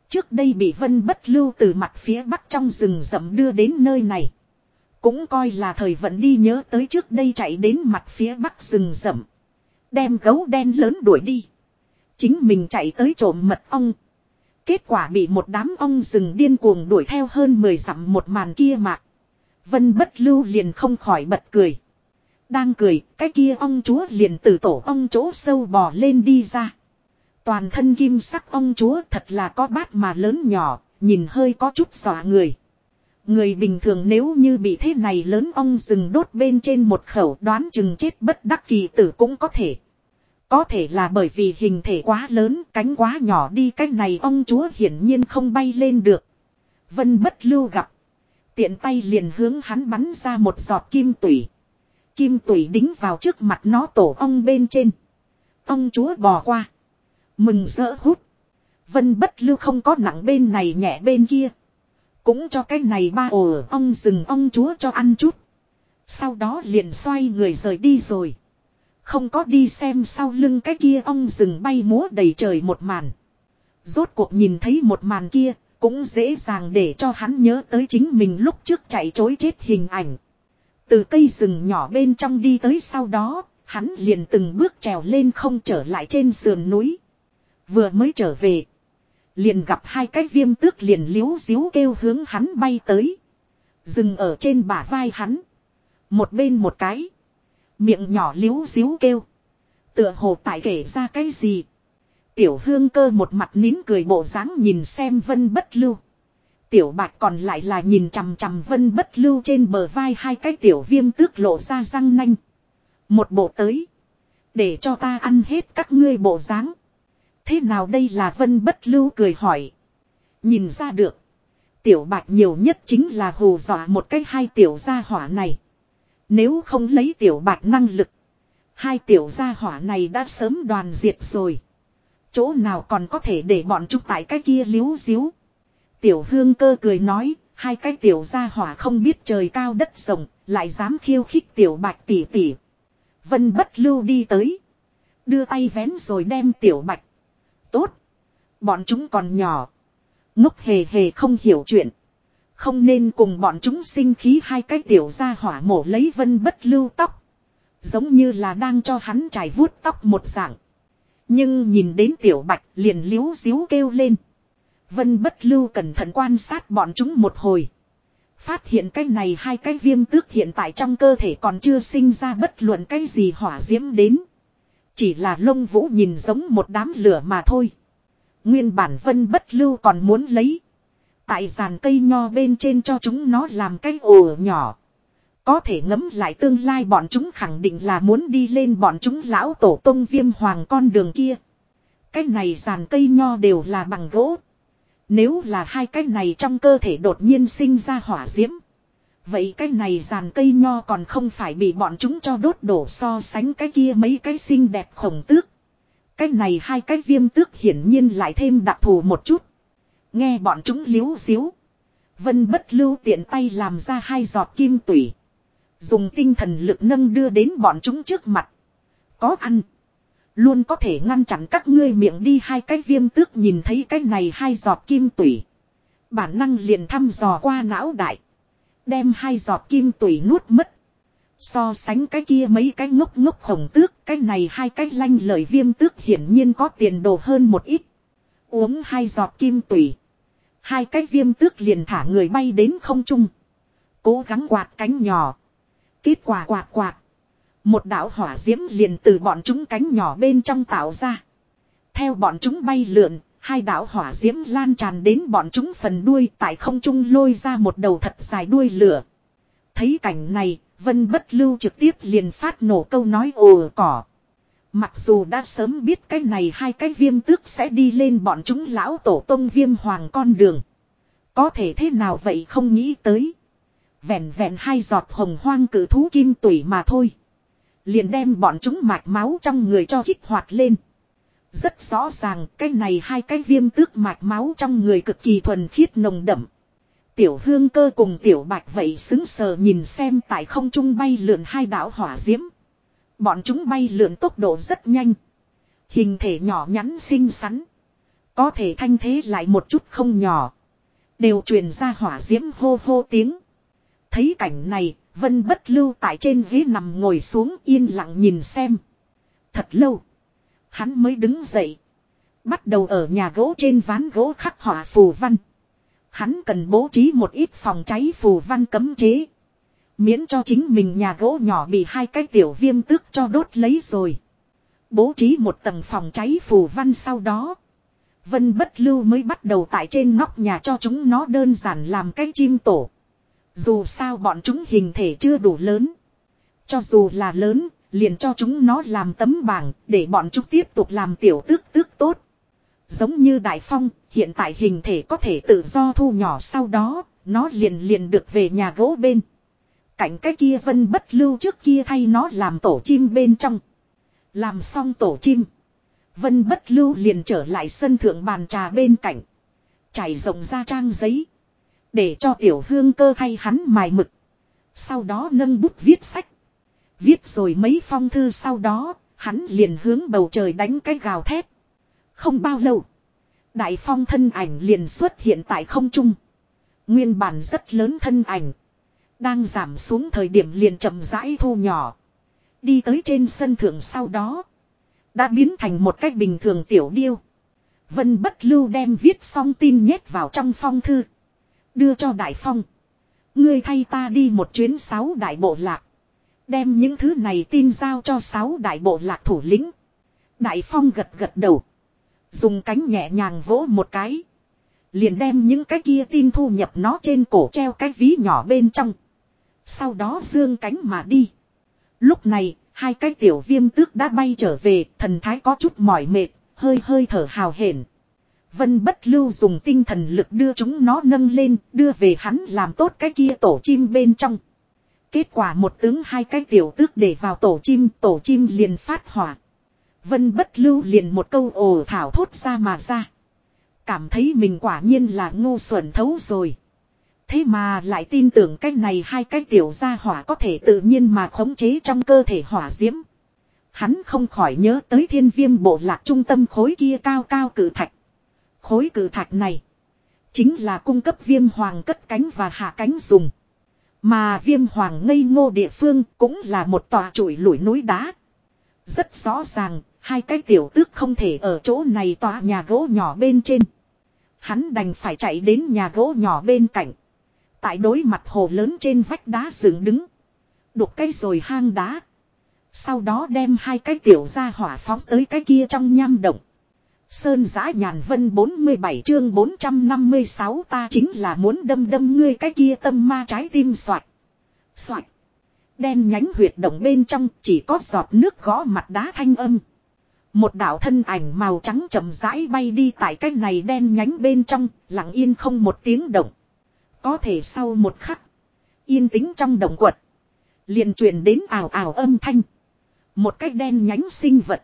Trước đây bị vân bất lưu từ mặt phía bắc trong rừng rậm đưa đến nơi này. Cũng coi là thời vận đi nhớ tới trước đây chạy đến mặt phía bắc rừng rậm. Đem gấu đen lớn đuổi đi. Chính mình chạy tới trộm mật ong. Kết quả bị một đám ong rừng điên cuồng đuổi theo hơn 10 dặm một màn kia mà. Vân bất lưu liền không khỏi bật cười. Đang cười, cái kia ong chúa liền từ tổ ong chỗ sâu bò lên đi ra. Toàn thân kim sắc ong chúa thật là có bát mà lớn nhỏ, nhìn hơi có chút dọa người. Người bình thường nếu như bị thế này lớn ong rừng đốt bên trên một khẩu đoán chừng chết bất đắc kỳ tử cũng có thể. Có thể là bởi vì hình thể quá lớn, cánh quá nhỏ đi cách này ông chúa hiển nhiên không bay lên được. Vân bất lưu gặp. Tiện tay liền hướng hắn bắn ra một giọt kim tủy. Kim tủy đính vào trước mặt nó tổ ong bên trên. ông chúa bò qua. Mừng rỡ hút. Vân bất lưu không có nặng bên này nhẹ bên kia. Cũng cho cái này ba ổ ong rừng ông chúa cho ăn chút. Sau đó liền xoay người rời đi rồi. Không có đi xem sau lưng cái kia ong rừng bay múa đầy trời một màn. Rốt cuộc nhìn thấy một màn kia, cũng dễ dàng để cho hắn nhớ tới chính mình lúc trước chạy chối chết hình ảnh. Từ cây rừng nhỏ bên trong đi tới sau đó, hắn liền từng bước trèo lên không trở lại trên sườn núi. Vừa mới trở về. Liền gặp hai cái viêm tước liền liếu xíu kêu hướng hắn bay tới. Dừng ở trên bả vai hắn. Một bên một cái. Miệng nhỏ liếu xíu kêu. Tựa hồ tại kể ra cái gì. Tiểu hương cơ một mặt nín cười bộ dáng nhìn xem vân bất lưu. Tiểu bạch còn lại là nhìn chằm chằm vân bất lưu trên bờ vai hai cái tiểu viêm tước lộ ra răng nanh. Một bộ tới. Để cho ta ăn hết các ngươi bộ dáng. Thế nào đây là vân bất lưu cười hỏi. Nhìn ra được. Tiểu bạch nhiều nhất chính là hù dọa một cái hai tiểu gia hỏa này. Nếu không lấy tiểu bạch năng lực. Hai tiểu gia hỏa này đã sớm đoàn diệt rồi. Chỗ nào còn có thể để bọn chúng tại cái kia liếu xíu. Tiểu hương cơ cười nói, hai cái tiểu gia hỏa không biết trời cao đất rộng, lại dám khiêu khích tiểu bạch tỉ tỉ. Vân bất lưu đi tới. Đưa tay vén rồi đem tiểu bạch. Tốt. Bọn chúng còn nhỏ. Ngốc hề hề không hiểu chuyện. Không nên cùng bọn chúng sinh khí hai cái tiểu gia hỏa mổ lấy vân bất lưu tóc. Giống như là đang cho hắn trải vuốt tóc một dạng. Nhưng nhìn đến tiểu bạch liền liếu xíu kêu lên. Vân bất lưu cẩn thận quan sát bọn chúng một hồi. Phát hiện cái này hai cái viêm tước hiện tại trong cơ thể còn chưa sinh ra bất luận cái gì hỏa diễm đến. Chỉ là lông vũ nhìn giống một đám lửa mà thôi. Nguyên bản vân bất lưu còn muốn lấy. Tại giàn cây nho bên trên cho chúng nó làm cái ổ nhỏ. Có thể ngấm lại tương lai bọn chúng khẳng định là muốn đi lên bọn chúng lão tổ tông viêm hoàng con đường kia. Cái này giàn cây nho đều là bằng gỗ. Nếu là hai cái này trong cơ thể đột nhiên sinh ra hỏa diễm. Vậy cái này giàn cây nho còn không phải bị bọn chúng cho đốt đổ so sánh cái kia mấy cái xinh đẹp khổng tước. Cái này hai cái viêm tước hiển nhiên lại thêm đặc thù một chút. Nghe bọn chúng liếu xíu. Vân bất lưu tiện tay làm ra hai giọt kim tủy. Dùng tinh thần lực nâng đưa đến bọn chúng trước mặt. Có ăn. Luôn có thể ngăn chặn các ngươi miệng đi hai cái viêm tước nhìn thấy cái này hai giọt kim tủy. Bản năng liền thăm dò qua não đại. Đem hai giọt kim tủy nuốt mất. So sánh cái kia mấy cái ngốc ngốc khổng tước, cái này hai cái lanh lời viêm tước hiển nhiên có tiền đồ hơn một ít. Uống hai giọt kim tủy. Hai cái viêm tước liền thả người bay đến không trung. Cố gắng quạt cánh nhỏ. Kết quả quạt quạt. Một đạo hỏa diễm liền từ bọn chúng cánh nhỏ bên trong tạo ra. Theo bọn chúng bay lượn, hai đạo hỏa diễm lan tràn đến bọn chúng phần đuôi tại không trung lôi ra một đầu thật dài đuôi lửa. Thấy cảnh này, Vân Bất Lưu trực tiếp liền phát nổ câu nói ồ cỏ. Mặc dù đã sớm biết cái này hai cái viêm tước sẽ đi lên bọn chúng lão tổ tông viêm hoàng con đường. Có thể thế nào vậy không nghĩ tới. Vẹn vẹn hai giọt hồng hoang cử thú kim tủy mà thôi. Liền đem bọn chúng mạch máu trong người cho kích hoạt lên. Rất rõ ràng, cái này hai cái viêm tước mạch máu trong người cực kỳ thuần khiết nồng đậm. Tiểu hương cơ cùng tiểu bạch vậy xứng sờ nhìn xem tại không trung bay lượn hai đảo hỏa diễm. Bọn chúng bay lượn tốc độ rất nhanh. Hình thể nhỏ nhắn xinh xắn. Có thể thanh thế lại một chút không nhỏ. Đều truyền ra hỏa diễm hô hô tiếng. Thấy cảnh này, Vân bất lưu tại trên ghế nằm ngồi xuống yên lặng nhìn xem. Thật lâu. Hắn mới đứng dậy. Bắt đầu ở nhà gỗ trên ván gỗ khắc họa phù văn. Hắn cần bố trí một ít phòng cháy phù văn cấm chế. Miễn cho chính mình nhà gỗ nhỏ bị hai cái tiểu viêm tước cho đốt lấy rồi. Bố trí một tầng phòng cháy phù văn sau đó. Vân bất lưu mới bắt đầu tại trên nóc nhà cho chúng nó đơn giản làm cái chim tổ. Dù sao bọn chúng hình thể chưa đủ lớn. Cho dù là lớn, liền cho chúng nó làm tấm bảng để bọn chúng tiếp tục làm tiểu tước tước tốt. Giống như Đại Phong, hiện tại hình thể có thể tự do thu nhỏ sau đó, nó liền liền được về nhà gỗ bên cạnh cái kia vân bất lưu trước kia thay nó làm tổ chim bên trong. Làm xong tổ chim. Vân bất lưu liền trở lại sân thượng bàn trà bên cạnh. Trải rộng ra trang giấy. Để cho tiểu hương cơ thay hắn mài mực. Sau đó nâng bút viết sách. Viết rồi mấy phong thư sau đó, hắn liền hướng bầu trời đánh cái gào thét. Không bao lâu. Đại phong thân ảnh liền xuất hiện tại không trung. Nguyên bản rất lớn thân ảnh. Đang giảm xuống thời điểm liền chậm rãi thu nhỏ. Đi tới trên sân thượng sau đó. Đã biến thành một cách bình thường tiểu điêu. Vân bất lưu đem viết xong tin nhét vào trong phong thư. Đưa cho đại phong. Ngươi thay ta đi một chuyến sáu đại bộ lạc. Đem những thứ này tin giao cho sáu đại bộ lạc thủ lĩnh. Đại phong gật gật đầu. Dùng cánh nhẹ nhàng vỗ một cái. Liền đem những cái kia tin thu nhập nó trên cổ treo cái ví nhỏ bên trong. Sau đó dương cánh mà đi. Lúc này, hai cái tiểu viêm tước đã bay trở về, thần thái có chút mỏi mệt, hơi hơi thở hào hển. Vân bất lưu dùng tinh thần lực đưa chúng nó nâng lên, đưa về hắn làm tốt cái kia tổ chim bên trong. Kết quả một tướng hai cái tiểu tước để vào tổ chim, tổ chim liền phát hỏa. Vân bất lưu liền một câu ồ thảo thốt ra mà ra. Cảm thấy mình quả nhiên là ngu xuẩn thấu rồi. Thế mà lại tin tưởng cái này hai cái tiểu gia hỏa có thể tự nhiên mà khống chế trong cơ thể hỏa diễm. Hắn không khỏi nhớ tới thiên viêm bộ lạc trung tâm khối kia cao cao cử thạch. Khối cử thạch này. Chính là cung cấp viêm hoàng cất cánh và hạ cánh dùng. Mà viêm hoàng ngây ngô địa phương cũng là một tòa trụi lủi núi đá. Rất rõ ràng, hai cái tiểu tước không thể ở chỗ này tòa nhà gỗ nhỏ bên trên. Hắn đành phải chạy đến nhà gỗ nhỏ bên cạnh. Tại đối mặt hồ lớn trên vách đá dựng đứng. Đục cây rồi hang đá. Sau đó đem hai cái tiểu ra hỏa phóng tới cái kia trong nham động. Sơn giã nhàn vân 47 chương 456 ta chính là muốn đâm đâm ngươi cái kia tâm ma trái tim soạt. Soạt. Đen nhánh huyệt động bên trong chỉ có giọt nước gõ mặt đá thanh âm. Một đạo thân ảnh màu trắng chậm rãi bay đi tại cái này đen nhánh bên trong, lặng yên không một tiếng động. Có thể sau một khắc, yên tĩnh trong động quật, liền truyền đến ảo ảo âm thanh. Một cái đen nhánh sinh vật,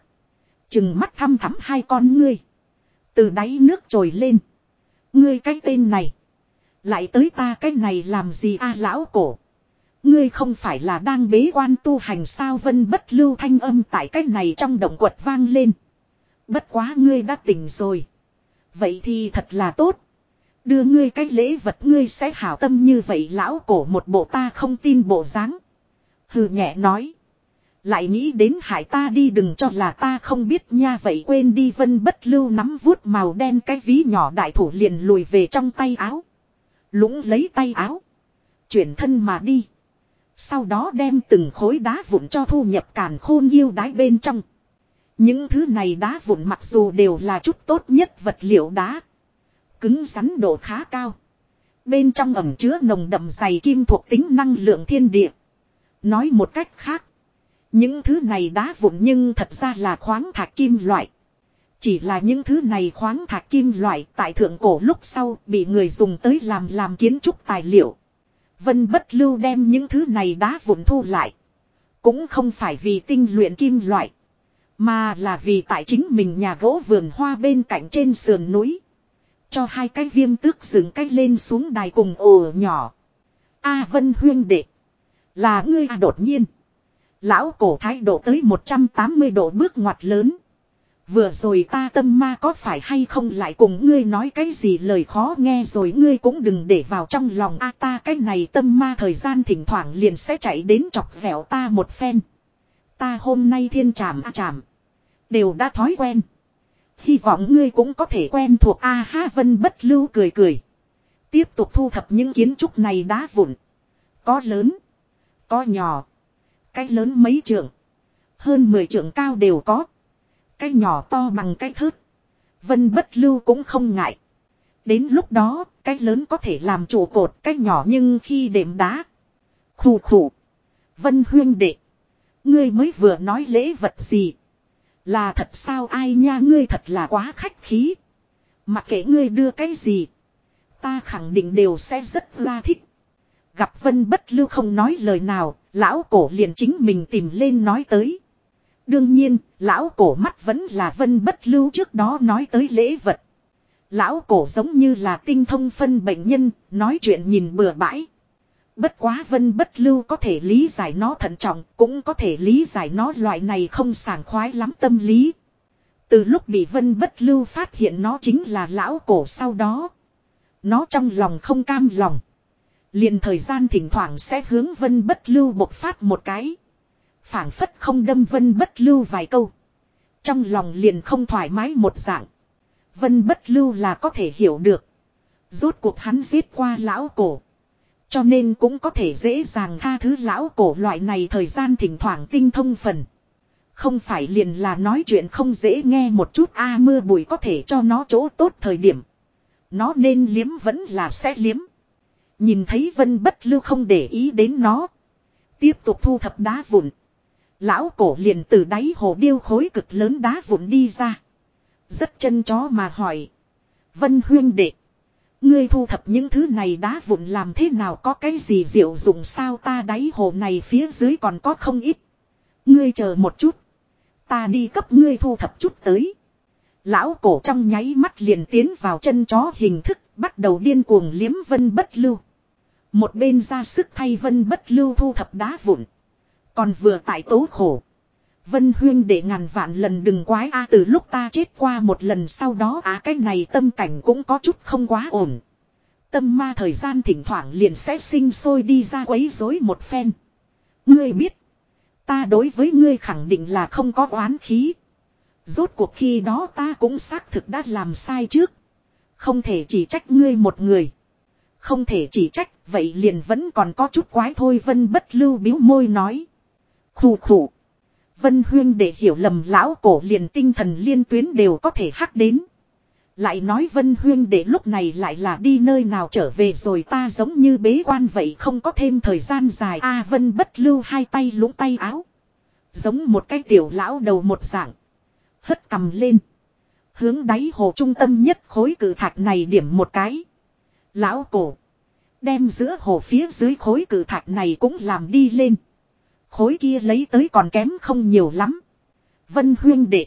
chừng mắt thăm thắm hai con ngươi, từ đáy nước trồi lên. Ngươi cái tên này, lại tới ta cái này làm gì a à, lão cổ. Ngươi không phải là đang bế quan tu hành sao vân bất lưu thanh âm tại cách này trong động quật vang lên. Bất quá ngươi đã tỉnh rồi. Vậy thì thật là tốt. Đưa ngươi cái lễ vật ngươi sẽ hảo tâm như vậy, lão cổ một bộ ta không tin bộ dáng. Hừ nhẹ nói. Lại nghĩ đến hải ta đi đừng cho là ta không biết nha, vậy quên đi, vân bất lưu nắm vuốt màu đen cái ví nhỏ đại thủ liền lùi về trong tay áo. Lũng lấy tay áo. Chuyển thân mà đi. Sau đó đem từng khối đá vụn cho thu nhập càn khôn yêu đái bên trong. Những thứ này đá vụn mặc dù đều là chút tốt nhất vật liệu đá. Cứng rắn độ khá cao. Bên trong ẩm chứa nồng đậm dày kim thuộc tính năng lượng thiên địa. Nói một cách khác. Những thứ này đá vụn nhưng thật ra là khoáng thạch kim loại. Chỉ là những thứ này khoáng thạch kim loại tại thượng cổ lúc sau bị người dùng tới làm làm kiến trúc tài liệu. Vân bất lưu đem những thứ này đá vụn thu lại. Cũng không phải vì tinh luyện kim loại. Mà là vì tại chính mình nhà gỗ vườn hoa bên cạnh trên sườn núi. Cho hai cái viêm tước dựng cách lên xuống đài cùng ồ nhỏ. A Vân huyên đệ. Là ngươi à đột nhiên. Lão cổ thái độ tới 180 độ bước ngoặt lớn. Vừa rồi ta tâm ma có phải hay không lại cùng ngươi nói cái gì lời khó nghe rồi ngươi cũng đừng để vào trong lòng a ta cái này tâm ma thời gian thỉnh thoảng liền sẽ chạy đến chọc vẹo ta một phen. Ta hôm nay thiên trảm a trảm. Đều đã thói quen. Hy vọng ngươi cũng có thể quen thuộc A Ha Vân bất lưu cười cười. Tiếp tục thu thập những kiến trúc này đá vụn. Có lớn. Có nhỏ. Cái lớn mấy trượng. Hơn 10 trượng cao đều có. Cái nhỏ to bằng cái thớt. Vân bất lưu cũng không ngại. Đến lúc đó, cái lớn có thể làm trụ cột, cái nhỏ nhưng khi đệm đá. Khủ khủ. Vân huyên đệ. Ngươi mới vừa nói lễ vật gì. Là thật sao ai nha ngươi thật là quá khách khí. Mặc kệ ngươi đưa cái gì. Ta khẳng định đều sẽ rất la thích. Gặp vân bất lưu không nói lời nào, lão cổ liền chính mình tìm lên nói tới. Đương nhiên, lão cổ mắt vẫn là vân bất lưu trước đó nói tới lễ vật. Lão cổ giống như là tinh thông phân bệnh nhân, nói chuyện nhìn bừa bãi. Bất quá vân bất lưu có thể lý giải nó thận trọng, cũng có thể lý giải nó loại này không sảng khoái lắm tâm lý. Từ lúc bị vân bất lưu phát hiện nó chính là lão cổ sau đó. Nó trong lòng không cam lòng. liền thời gian thỉnh thoảng sẽ hướng vân bất lưu bộc phát một cái. phảng phất không đâm vân bất lưu vài câu. Trong lòng liền không thoải mái một dạng. Vân bất lưu là có thể hiểu được. Rốt cuộc hắn giết qua lão cổ. Cho nên cũng có thể dễ dàng tha thứ lão cổ loại này thời gian thỉnh thoảng tinh thông phần. Không phải liền là nói chuyện không dễ nghe một chút, a, mưa bụi có thể cho nó chỗ tốt thời điểm. Nó nên liếm vẫn là sẽ liếm. Nhìn thấy vân bất lưu không để ý đến nó. Tiếp tục thu thập đá vụn. Lão cổ liền từ đáy hồ điêu khối cực lớn đá vụn đi ra. Rất chân chó mà hỏi. Vân huyên đệ. Ngươi thu thập những thứ này đá vụn làm thế nào có cái gì diệu dụng sao ta đáy hồ này phía dưới còn có không ít. Ngươi chờ một chút. Ta đi cấp ngươi thu thập chút tới. Lão cổ trong nháy mắt liền tiến vào chân chó hình thức, bắt đầu điên cuồng liếm vân bất lưu. Một bên ra sức thay vân bất lưu thu thập đá vụn. Còn vừa tại tố khổ. Vân huyên để ngàn vạn lần đừng quái a từ lúc ta chết qua một lần sau đó á cái này tâm cảnh cũng có chút không quá ổn. Tâm ma thời gian thỉnh thoảng liền sẽ sinh sôi đi ra quấy rối một phen. Ngươi biết. Ta đối với ngươi khẳng định là không có oán khí. Rốt cuộc khi đó ta cũng xác thực đã làm sai trước. Không thể chỉ trách ngươi một người. Không thể chỉ trách, vậy liền vẫn còn có chút quái thôi vân bất lưu biếu môi nói. Khủ khủ. Vân Huyên để hiểu lầm lão cổ liền tinh thần liên tuyến đều có thể hắc đến. Lại nói Vân Huyên để lúc này lại là đi nơi nào trở về rồi ta giống như bế quan vậy không có thêm thời gian dài. A Vân bất lưu hai tay lũng tay áo. Giống một cái tiểu lão đầu một dạng. Hất cầm lên. Hướng đáy hồ trung tâm nhất khối cử thạch này điểm một cái. Lão cổ. Đem giữa hồ phía dưới khối cử thạch này cũng làm đi lên. Khối kia lấy tới còn kém không nhiều lắm. Vân huyên đệ.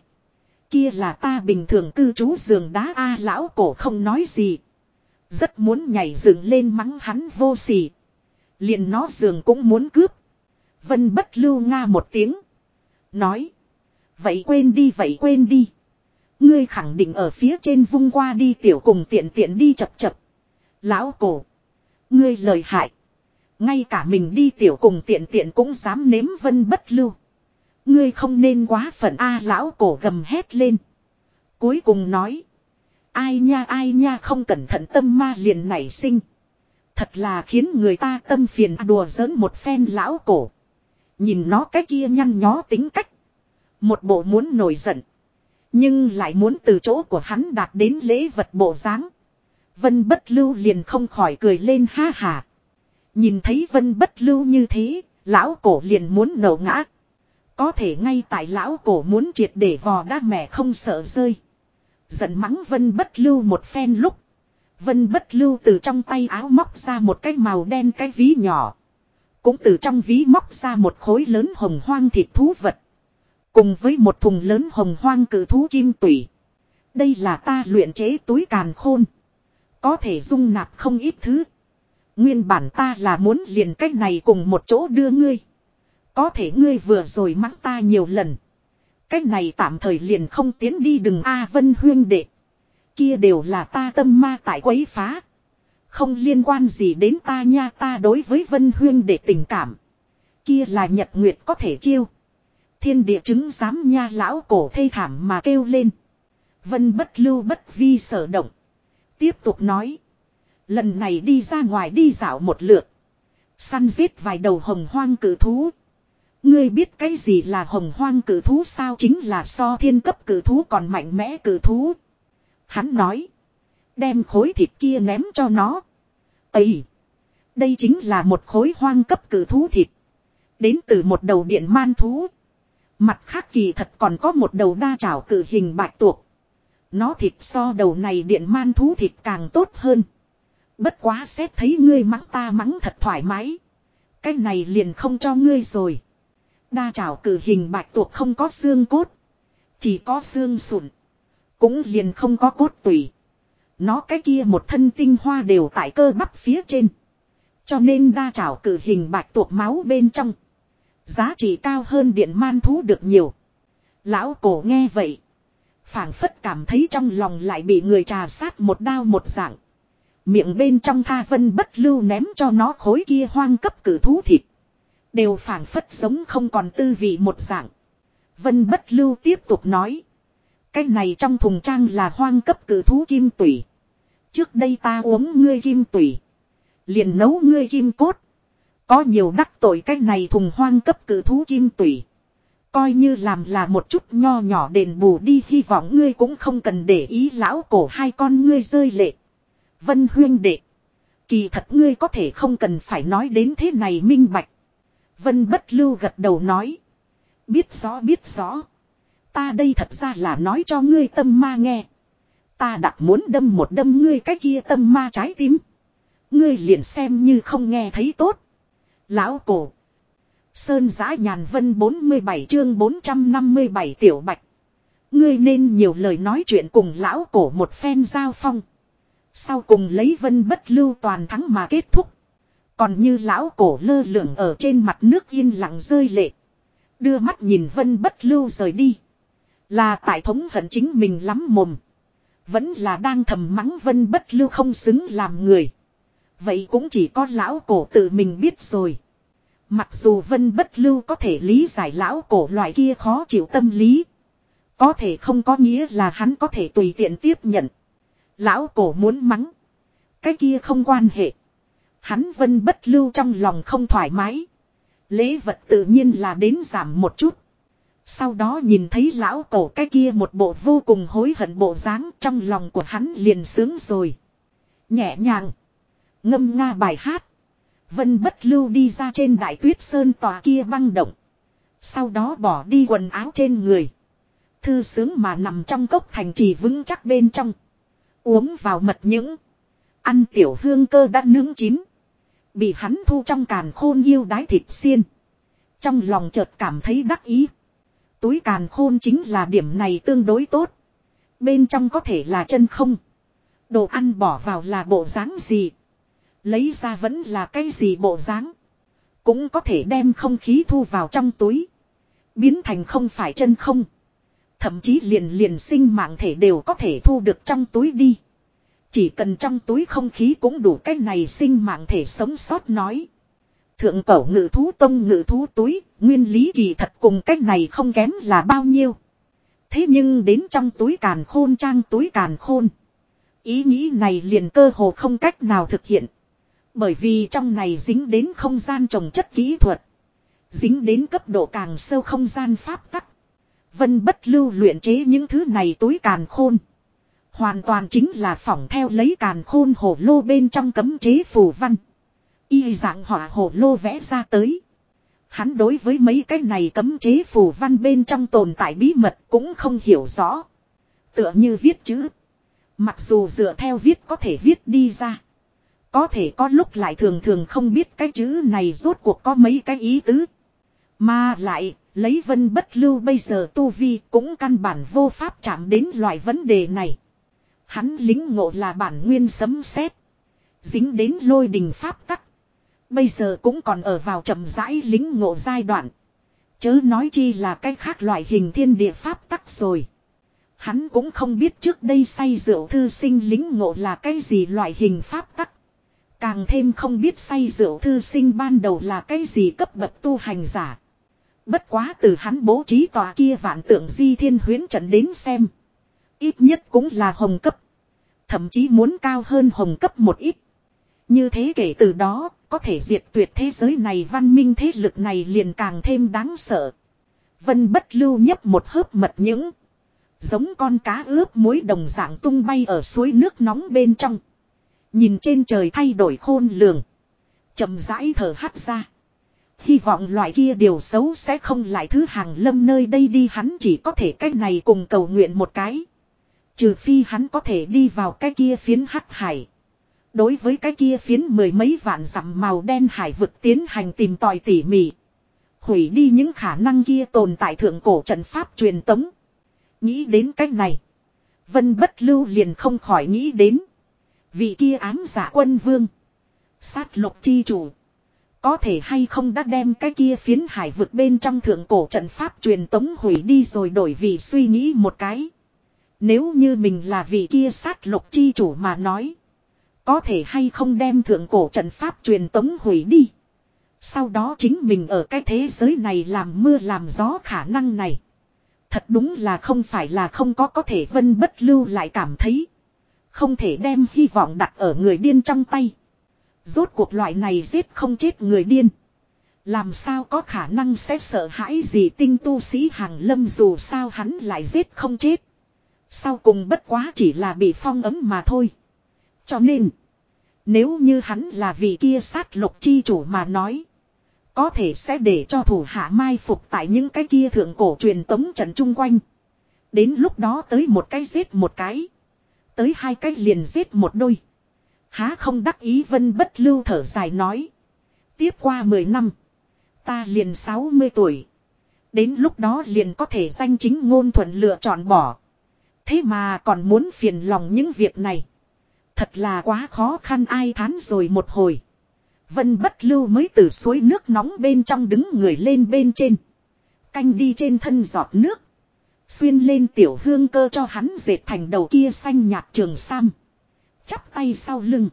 Kia là ta bình thường cư trú giường đá A lão cổ không nói gì. Rất muốn nhảy dựng lên mắng hắn vô sỉ. liền nó giường cũng muốn cướp. Vân bất lưu nga một tiếng. Nói. Vậy quên đi, vậy quên đi. Ngươi khẳng định ở phía trên vung qua đi tiểu cùng tiện tiện đi chập chập. Lão cổ. Ngươi lời hại. Ngay cả mình đi tiểu cùng tiện tiện cũng dám nếm vân bất lưu. Ngươi không nên quá phận A lão cổ gầm hét lên. Cuối cùng nói. Ai nha ai nha, không cẩn thận tâm ma liền nảy sinh. Thật là khiến người ta tâm phiền đùa giỡn một phen lão cổ. Nhìn nó cái kia nhăn nhó tính cách. Một bộ muốn nổi giận. Nhưng lại muốn từ chỗ của hắn đạt đến lễ vật bộ dáng. Vân bất lưu liền không khỏi cười lên ha hà. Nhìn thấy vân bất lưu như thế, lão cổ liền muốn nổ ngã. Có thể ngay tại lão cổ muốn triệt để vò đa mẹ không sợ rơi. Giận mắng vân bất lưu một phen lúc. Vân bất lưu từ trong tay áo móc ra một cái màu đen cái ví nhỏ. Cũng từ trong ví móc ra một khối lớn hồng hoang thịt thú vật. Cùng với một thùng lớn hồng hoang cử thú kim tủy. Đây là ta luyện chế túi càn khôn. Có thể dung nạp không ít thứ. Nguyên bản ta là muốn liền cách này cùng một chỗ đưa ngươi. Có thể ngươi vừa rồi mắng ta nhiều lần. Cách này tạm thời liền không tiến đi đừng A Vân huyên đệ. Kia đều là ta tâm ma tại quấy phá. Không liên quan gì đến ta nha ta đối với Vân huyên đệ tình cảm. Kia là nhật nguyệt có thể chiêu. Thiên địa chứng giám nha lão cổ thê thảm mà kêu lên. Vân bất lưu bất vi sở động. Tiếp tục nói. Lần này đi ra ngoài đi dạo một lượt. Săn giết vài đầu hồng hoang cử thú. Ngươi biết cái gì là hồng hoang cử thú sao chính là so thiên cấp cử thú còn mạnh mẽ cử thú. Hắn nói. Đem khối thịt kia ném cho nó. Ây! Đây chính là một khối hoang cấp cử thú thịt. Đến từ một đầu điện man thú. Mặt khác kỳ thật còn có một đầu đa trảo cử hình bạch tuộc. Nó thịt so đầu này điện man thú thịt càng tốt hơn. Bất quá xét thấy ngươi mắng ta mắng thật thoải mái. Cái này liền không cho ngươi rồi. Đa trảo cử hình bạch tuộc không có xương cốt. Chỉ có xương sụn. Cũng liền không có cốt tủy. Nó cái kia một thân tinh hoa đều tại cơ bắp phía trên. Cho nên đa trảo cử hình bạch tuộc máu bên trong. Giá trị cao hơn điện man thú được nhiều. Lão cổ nghe vậy. phảng phất cảm thấy trong lòng lại bị người trà sát một đao một dạng. Miệng bên trong tha vân bất lưu ném cho nó khối kia hoang cấp cử thú thịt. Đều phảng phất giống không còn tư vị một dạng. Vân bất lưu tiếp tục nói. Cái này trong thùng trang là hoang cấp cử thú kim tủy. Trước đây ta uống ngươi kim tủy. Liền nấu ngươi kim cốt. Có nhiều đắc tội cái này thùng hoang cấp cử thú kim tủy. Coi như làm là một chút nho nhỏ đền bù đi, hy vọng ngươi cũng không cần để ý lão cổ hai con ngươi rơi lệ. Vân huyên đệ. Kỳ thật ngươi có thể không cần phải nói đến thế này minh bạch. Vân bất lưu gật đầu nói. Biết rõ biết rõ. Ta đây thật ra là nói cho ngươi tâm ma nghe. Ta đặt muốn đâm một đâm ngươi cái kia tâm ma trái tim. Ngươi liền xem như không nghe thấy tốt. Lão cổ. Sơn giã nhàn vân 47 chương 457 tiểu bạch. Ngươi nên nhiều lời nói chuyện cùng lão cổ một phen giao phong. Sau cùng lấy vân bất lưu toàn thắng mà kết thúc. Còn như lão cổ lơ lửng ở trên mặt nước yên lặng rơi lệ. Đưa mắt nhìn vân bất lưu rời đi. Là tại thống hận chính mình lắm mồm. Vẫn là đang thầm mắng vân bất lưu không xứng làm người. Vậy cũng chỉ có lão cổ tự mình biết rồi. Mặc dù vân bất lưu có thể lý giải lão cổ loại kia khó chịu tâm lý. Có thể không có nghĩa là hắn có thể tùy tiện tiếp nhận. Lão cổ muốn mắng. Cái kia không quan hệ. Hắn vân bất lưu trong lòng không thoải mái. Lễ vật tự nhiên là đến giảm một chút. Sau đó nhìn thấy lão cổ cái kia một bộ vô cùng hối hận bộ dáng trong lòng của hắn liền sướng rồi. Nhẹ nhàng. Ngâm nga bài hát. Vân bất lưu đi ra trên đại tuyết sơn tòa kia băng động. Sau đó bỏ đi quần áo trên người. Thư sướng mà nằm trong cốc thành trì vững chắc bên trong. Uống vào mật những. Ăn tiểu hương cơ đã nướng chín. Bị hắn thu trong càn khôn yêu đái thịt xiên. Trong lòng chợt cảm thấy đắc ý. Túi càn khôn chính là điểm này tương đối tốt. Bên trong có thể là chân không. Đồ ăn bỏ vào là bộ dáng gì. Lấy ra vẫn là cái gì bộ dáng. Cũng có thể đem không khí thu vào trong túi. Biến thành không phải chân không. Thậm chí liền liền sinh mạng thể đều có thể thu được trong túi đi. Chỉ cần trong túi không khí cũng đủ cái này sinh mạng thể sống sót nói. Thượng cổ ngự thú tông ngự thú túi, nguyên lý kỳ thật cùng cách này không kém là bao nhiêu. Thế nhưng đến trong túi càn khôn trang túi càn khôn. Ý nghĩ này liền cơ hồ không cách nào thực hiện. Bởi vì trong này dính đến không gian trồng chất kỹ thuật. Dính đến cấp độ càng sâu không gian pháp tắc. Vân bất lưu luyện chế những thứ này túi càn khôn. Hoàn toàn chính là phỏng theo lấy càn khôn hồ lô bên trong cấm chế phù văn. Y dạng hỏa hồ lô vẽ ra tới. Hắn đối với mấy cái này cấm chế phù văn bên trong tồn tại bí mật cũng không hiểu rõ. Tựa như viết chữ. Mặc dù dựa theo viết có thể viết đi ra. Có thể có lúc lại thường thường không biết cái chữ này rốt cuộc có mấy cái ý tứ. Mà lại, lấy vân bất lưu bây giờ tu vi cũng căn bản vô pháp chạm đến loại vấn đề này. Hắn lính ngộ là bản nguyên sấm sét, Dính đến lôi đình pháp tắc. Bây giờ cũng còn ở vào chậm rãi lính ngộ giai đoạn. Chớ nói chi là cái khác loại hình thiên địa pháp tắc rồi. Hắn cũng không biết trước đây say rượu thư sinh lính ngộ là cái gì loại hình pháp tắc. Càng thêm không biết say rượu thư sinh ban đầu là cái gì cấp bậc tu hành giả. Bất quá từ hắn bố trí tòa kia vạn tượng di thiên huyến trận đến xem. Ít nhất cũng là hồng cấp. Thậm chí muốn cao hơn hồng cấp một ít. Như thế kể từ đó, có thể diệt tuyệt thế giới này văn minh thế lực này liền càng thêm đáng sợ. Vân bất lưu nhấp một hớp mật những. Giống con cá ướp muối đồng dạng tung bay ở suối nước nóng bên trong. Nhìn trên trời thay đổi khôn lường. chậm rãi thở hắt ra. Hy vọng loại kia điều xấu sẽ không lại thứ hàng lâm nơi đây đi, hắn chỉ có thể cách này cùng cầu nguyện một cái. Trừ phi hắn có thể đi vào cái kia phiến hắc hải. Đối với cái kia phiến mười mấy vạn dặm màu đen hải vực tiến hành tìm tòi tỉ mỉ. Hủy đi những khả năng kia tồn tại thượng cổ trận pháp truyền tống. Nghĩ đến cách này. Vân bất lưu liền không khỏi nghĩ đến. Vị kia ám giả quân vương. Sát lục chi chủ. Có thể hay không đã đem cái kia phiến hải vực bên trong thượng cổ trận pháp truyền tống hủy đi rồi đổi vì suy nghĩ một cái. Nếu như mình là vị kia sát lục chi chủ mà nói. Có thể hay không đem thượng cổ trận pháp truyền tống hủy đi. Sau đó chính mình ở cái thế giới này làm mưa làm gió khả năng này. Thật đúng là không phải là không có có thể vân bất lưu lại cảm thấy. Không thể đem hy vọng đặt ở người điên trong tay. Rốt cuộc loại này giết không chết người điên. Làm sao có khả năng sẽ sợ hãi gì tinh tu sĩ hàng lâm dù sao hắn lại giết không chết. Sau cùng bất quá chỉ là bị phong ấm mà thôi. Cho nên, nếu như hắn là vị kia sát lục chi chủ mà nói, có thể sẽ để cho thủ hạ mai phục tại những cái kia thượng cổ truyền tống trận chung quanh. Đến lúc đó tới một cái giết một cái. Tới hai cái liền giết một đôi. Há không đắc ý vân bất lưu thở dài nói. Tiếp qua 10 năm. Ta liền 60 tuổi. Đến lúc đó liền có thể danh chính ngôn thuận lựa chọn bỏ. Thế mà còn muốn phiền lòng những việc này. Thật là quá khó khăn ai thán rồi một hồi. Vân bất lưu mới từ suối nước nóng bên trong đứng người lên bên trên. Canh đi trên thân giọt nước. Xuyên lên tiểu hương cơ cho hắn dệt thành đầu kia xanh nhạt trường sam. Chắp tay sau lưng.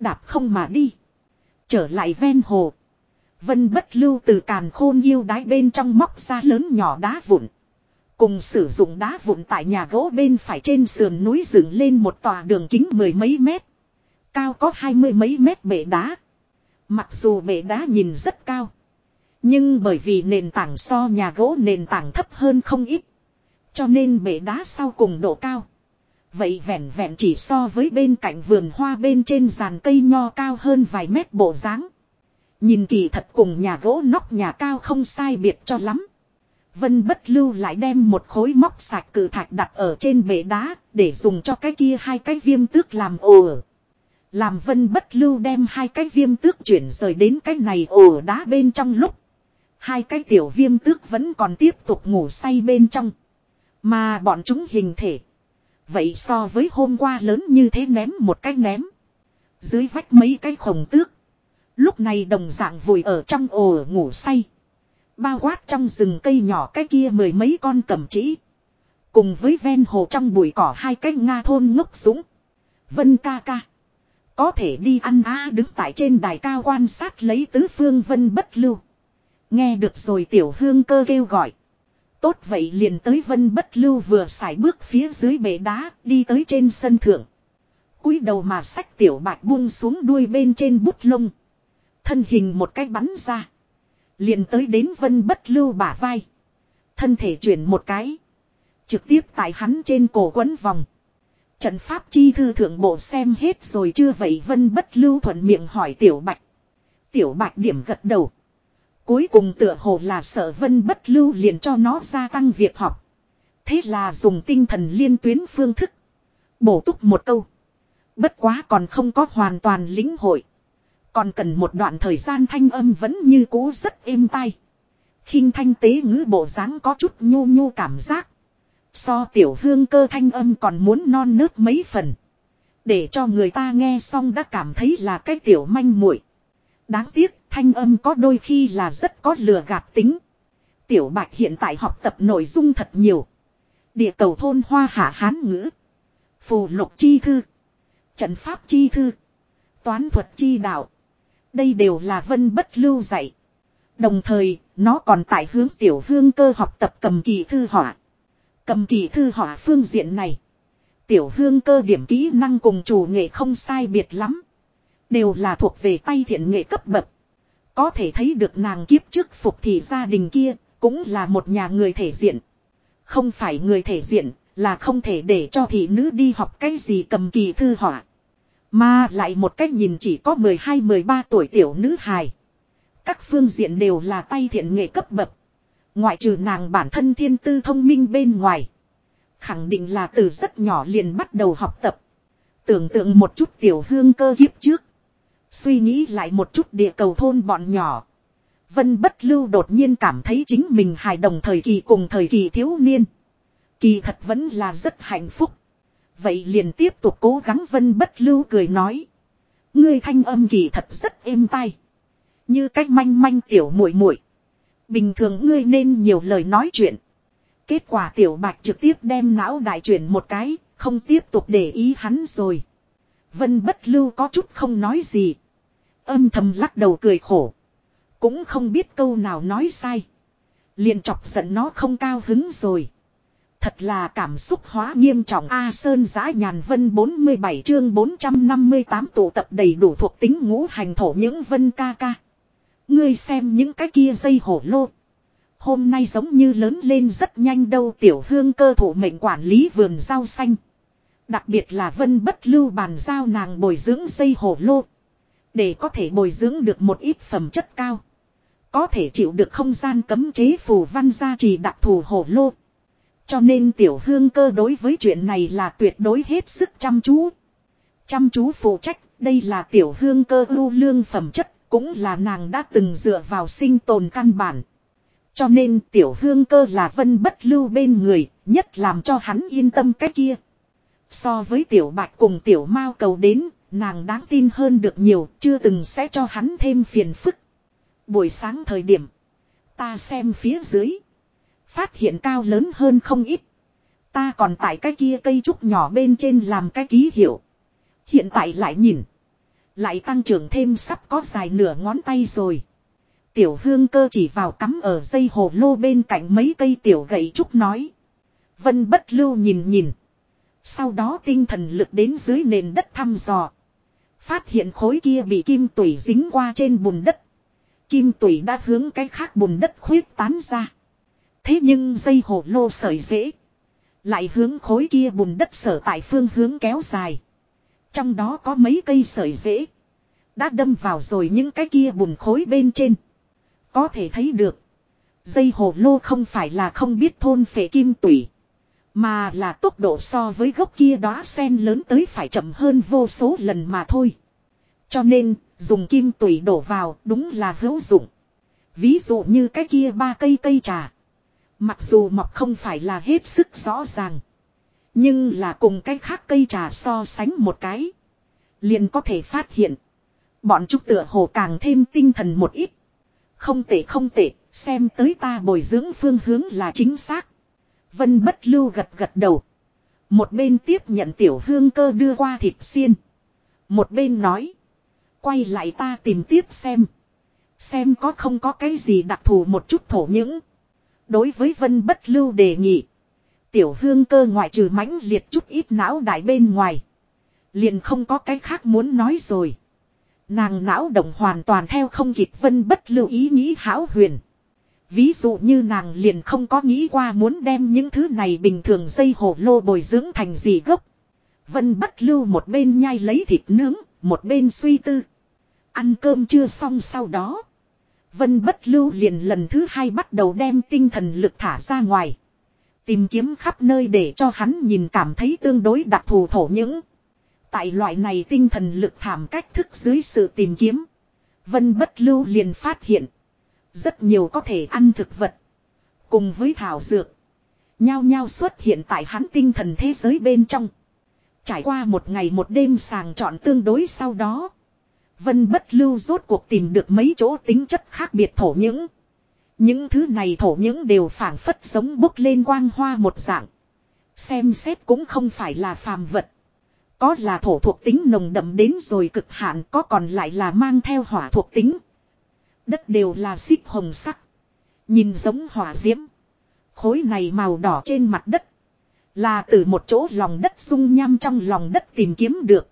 Đạp không mà đi. Trở lại ven hồ. Vân bất lưu từ càn khôn yêu đái bên trong móc ra lớn nhỏ đá vụn. Cùng sử dụng đá vụn tại nhà gỗ bên phải trên sườn núi dựng lên một tòa đường kính mười mấy mét. Cao có hai mươi mấy mét bể đá. Mặc dù bể đá nhìn rất cao. Nhưng bởi vì nền tảng so nhà gỗ nền tảng thấp hơn không ít. Cho nên bể đá sau cùng độ cao. Vậy vẹn vẹn chỉ so với bên cạnh vườn hoa bên trên giàn cây nho cao hơn vài mét bộ dáng Nhìn kỳ thật cùng nhà gỗ nóc nhà cao không sai biệt cho lắm. Vân bất lưu lại đem một khối móc sạch cử thạch đặt ở trên bể đá để dùng cho cái kia hai cái viêm tước làm ổ. Làm vân bất lưu đem hai cái viêm tước chuyển rời đến cái này ổ đá bên trong lúc. Hai cái tiểu viêm tước vẫn còn tiếp tục ngủ say bên trong. Mà bọn chúng hình thể. Vậy so với hôm qua lớn như thế ném một cái ném. Dưới vách mấy cái khổng tước. Lúc này đồng dạng vùi ở trong ổ ngủ say. Bao quát trong rừng cây nhỏ cái kia mười mấy con cầm chỉ. Cùng với ven hồ trong bụi cỏ hai cái Nga thôn ngốc súng. Vân ca ca. Có thể đi ăn á đứng tại trên đài cao quan sát lấy tứ phương vân bất lưu. Nghe được rồi tiểu hương cơ kêu gọi. Tốt vậy liền tới vân bất lưu vừa xài bước phía dưới bể đá, đi tới trên sân thượng. cúi đầu mà sách tiểu bạch buông xuống đuôi bên trên bút lông. Thân hình một cái bắn ra. Liền tới đến vân bất lưu bả vai. Thân thể chuyển một cái. Trực tiếp tại hắn trên cổ quấn vòng. Trận pháp chi thư thượng bộ xem hết rồi chưa vậy vân bất lưu thuận miệng hỏi tiểu bạch. Tiểu bạch điểm gật đầu. Cuối cùng tựa hồ là sợ vân bất lưu liền cho nó gia tăng việc học. Thế là dùng tinh thần liên tuyến phương thức. Bổ túc một câu. Bất quá còn không có hoàn toàn lĩnh hội. Còn cần một đoạn thời gian thanh âm vẫn như cũ rất êm tai. khinh thanh tế ngữ bộ dáng có chút nhu nhu cảm giác. So tiểu hương cơ thanh âm còn muốn non nớt mấy phần. Để cho người ta nghe xong đã cảm thấy là cái tiểu manh muội. Đáng tiếc thanh âm có đôi khi là rất có lừa gạt tính. Tiểu bạch hiện tại học tập nội dung thật nhiều. Địa cầu thôn hoa hạ hán ngữ. Phù lục chi thư. Trận pháp chi thư. Toán thuật chi đạo. Đây đều là vân bất lưu dạy. Đồng thời, nó còn tại hướng tiểu hương cơ học tập cầm kỳ thư họa. Cầm kỳ thư họa phương diện này. Tiểu hương cơ điểm kỹ năng cùng chủ nghệ không sai biệt lắm. Đều là thuộc về tay thiện nghệ cấp bậc. Có thể thấy được nàng kiếp trước phục thì gia đình kia, cũng là một nhà người thể diện. Không phải người thể diện, là không thể để cho thị nữ đi học cái gì cầm kỳ thư họa. Mà lại một cách nhìn chỉ có 12-13 tuổi tiểu nữ hài. Các phương diện đều là tay thiện nghệ cấp bậc. Ngoại trừ nàng bản thân thiên tư thông minh bên ngoài. Khẳng định là từ rất nhỏ liền bắt đầu học tập. Tưởng tượng một chút tiểu hương cơ kiếp trước. Suy nghĩ lại một chút địa cầu thôn bọn nhỏ. Vân bất lưu đột nhiên cảm thấy chính mình hài đồng thời kỳ cùng thời kỳ thiếu niên. Kỳ thật vẫn là rất hạnh phúc. Vậy liền tiếp tục cố gắng vân bất lưu cười nói. Ngươi thanh âm kỳ thật rất êm tai. Như cách manh manh tiểu muội muội Bình thường ngươi nên nhiều lời nói chuyện. Kết quả tiểu bạch trực tiếp đem não đại chuyển một cái, không tiếp tục để ý hắn rồi. Vân bất lưu có chút không nói gì. Âm thầm lắc đầu cười khổ. Cũng không biết câu nào nói sai. Liền chọc giận nó không cao hứng rồi. Thật là cảm xúc hóa nghiêm trọng A Sơn giã nhàn vân 47 chương 458 tụ tập đầy đủ thuộc tính ngũ hành thổ những vân ca ca. Ngươi xem những cái kia dây hổ lô. Hôm nay giống như lớn lên rất nhanh đâu tiểu hương cơ thủ mệnh quản lý vườn rau xanh. Đặc biệt là vân bất lưu bàn giao nàng bồi dưỡng dây hổ lô. Để có thể bồi dưỡng được một ít phẩm chất cao. Có thể chịu được không gian cấm chế phù văn gia trì đặc thù hổ lô. Cho nên tiểu hương cơ đối với chuyện này là tuyệt đối hết sức chăm chú. Chăm chú phụ trách, đây là tiểu hương cơ ưu lương phẩm chất, cũng là nàng đã từng dựa vào sinh tồn căn bản. Cho nên tiểu hương cơ là vân bất lưu bên người, nhất làm cho hắn yên tâm cái kia. So với tiểu bạch cùng tiểu mao cầu đến, nàng đáng tin hơn được nhiều, chưa từng sẽ cho hắn thêm phiền phức. Buổi sáng thời điểm, ta xem phía dưới. Phát hiện cao lớn hơn không ít. Ta còn tại cái kia cây trúc nhỏ bên trên làm cái ký hiệu. Hiện tại lại nhìn. Lại tăng trưởng thêm sắp có dài nửa ngón tay rồi. Tiểu hương cơ chỉ vào cắm ở dây hồ lô bên cạnh mấy cây tiểu gậy trúc nói. Vân bất lưu nhìn nhìn. Sau đó tinh thần lực đến dưới nền đất thăm dò. Phát hiện khối kia bị kim tủy dính qua trên bùn đất. Kim tủy đã hướng cái khác bùn đất khuyết tán ra. Thế nhưng dây hồ lô sợi dễ. Lại hướng khối kia bùn đất sở tại phương hướng kéo dài. Trong đó có mấy cây sợi dễ. Đã đâm vào rồi những cái kia bùn khối bên trên. Có thể thấy được. Dây hồ lô không phải là không biết thôn phệ kim tủy. Mà là tốc độ so với gốc kia đóa sen lớn tới phải chậm hơn vô số lần mà thôi. Cho nên, dùng kim tủy đổ vào đúng là hữu dụng. Ví dụ như cái kia ba cây cây trà. Mặc dù mọc không phải là hết sức rõ ràng. Nhưng là cùng cái khác cây trà so sánh một cái. Liền có thể phát hiện. Bọn chúng tựa hồ càng thêm tinh thần một ít. Không tệ không tệ, xem tới ta bồi dưỡng phương hướng là chính xác. Vân bất lưu gật gật đầu. Một bên tiếp nhận tiểu hương cơ đưa qua thịt xiên. Một bên nói. Quay lại ta tìm tiếp xem. Xem có không có cái gì đặc thù một chút thổ những. Đối với vân bất lưu đề nghị. Tiểu hương cơ ngoại trừ mãnh liệt chút ít não đại bên ngoài. Liền không có cái khác muốn nói rồi. Nàng não động hoàn toàn theo không kịp vân bất lưu ý nghĩ hão huyền. Ví dụ như nàng liền không có nghĩ qua muốn đem những thứ này bình thường dây hổ lô bồi dưỡng thành gì gốc. Vân bất lưu một bên nhai lấy thịt nướng, một bên suy tư. Ăn cơm chưa xong sau đó. Vân bất lưu liền lần thứ hai bắt đầu đem tinh thần lực thả ra ngoài. Tìm kiếm khắp nơi để cho hắn nhìn cảm thấy tương đối đặc thù thổ những. Tại loại này tinh thần lực thảm cách thức dưới sự tìm kiếm. Vân bất lưu liền phát hiện. Rất nhiều có thể ăn thực vật. Cùng với thảo dược. Nhao nhao xuất hiện tại hắn tinh thần thế giới bên trong. Trải qua một ngày một đêm sàng chọn tương đối sau đó. Vân bất lưu rốt cuộc tìm được mấy chỗ tính chất khác biệt thổ những. Những thứ này thổ những đều phản phất sống bốc lên quang hoa một dạng. Xem xét cũng không phải là phàm vật. Có là thổ thuộc tính nồng đậm đến rồi cực hạn, có còn lại là mang theo hỏa thuộc tính. Đất đều là xích hồng sắc. Nhìn giống hỏa diễm. Khối này màu đỏ trên mặt đất. Là từ một chỗ lòng đất sung nham trong lòng đất tìm kiếm được.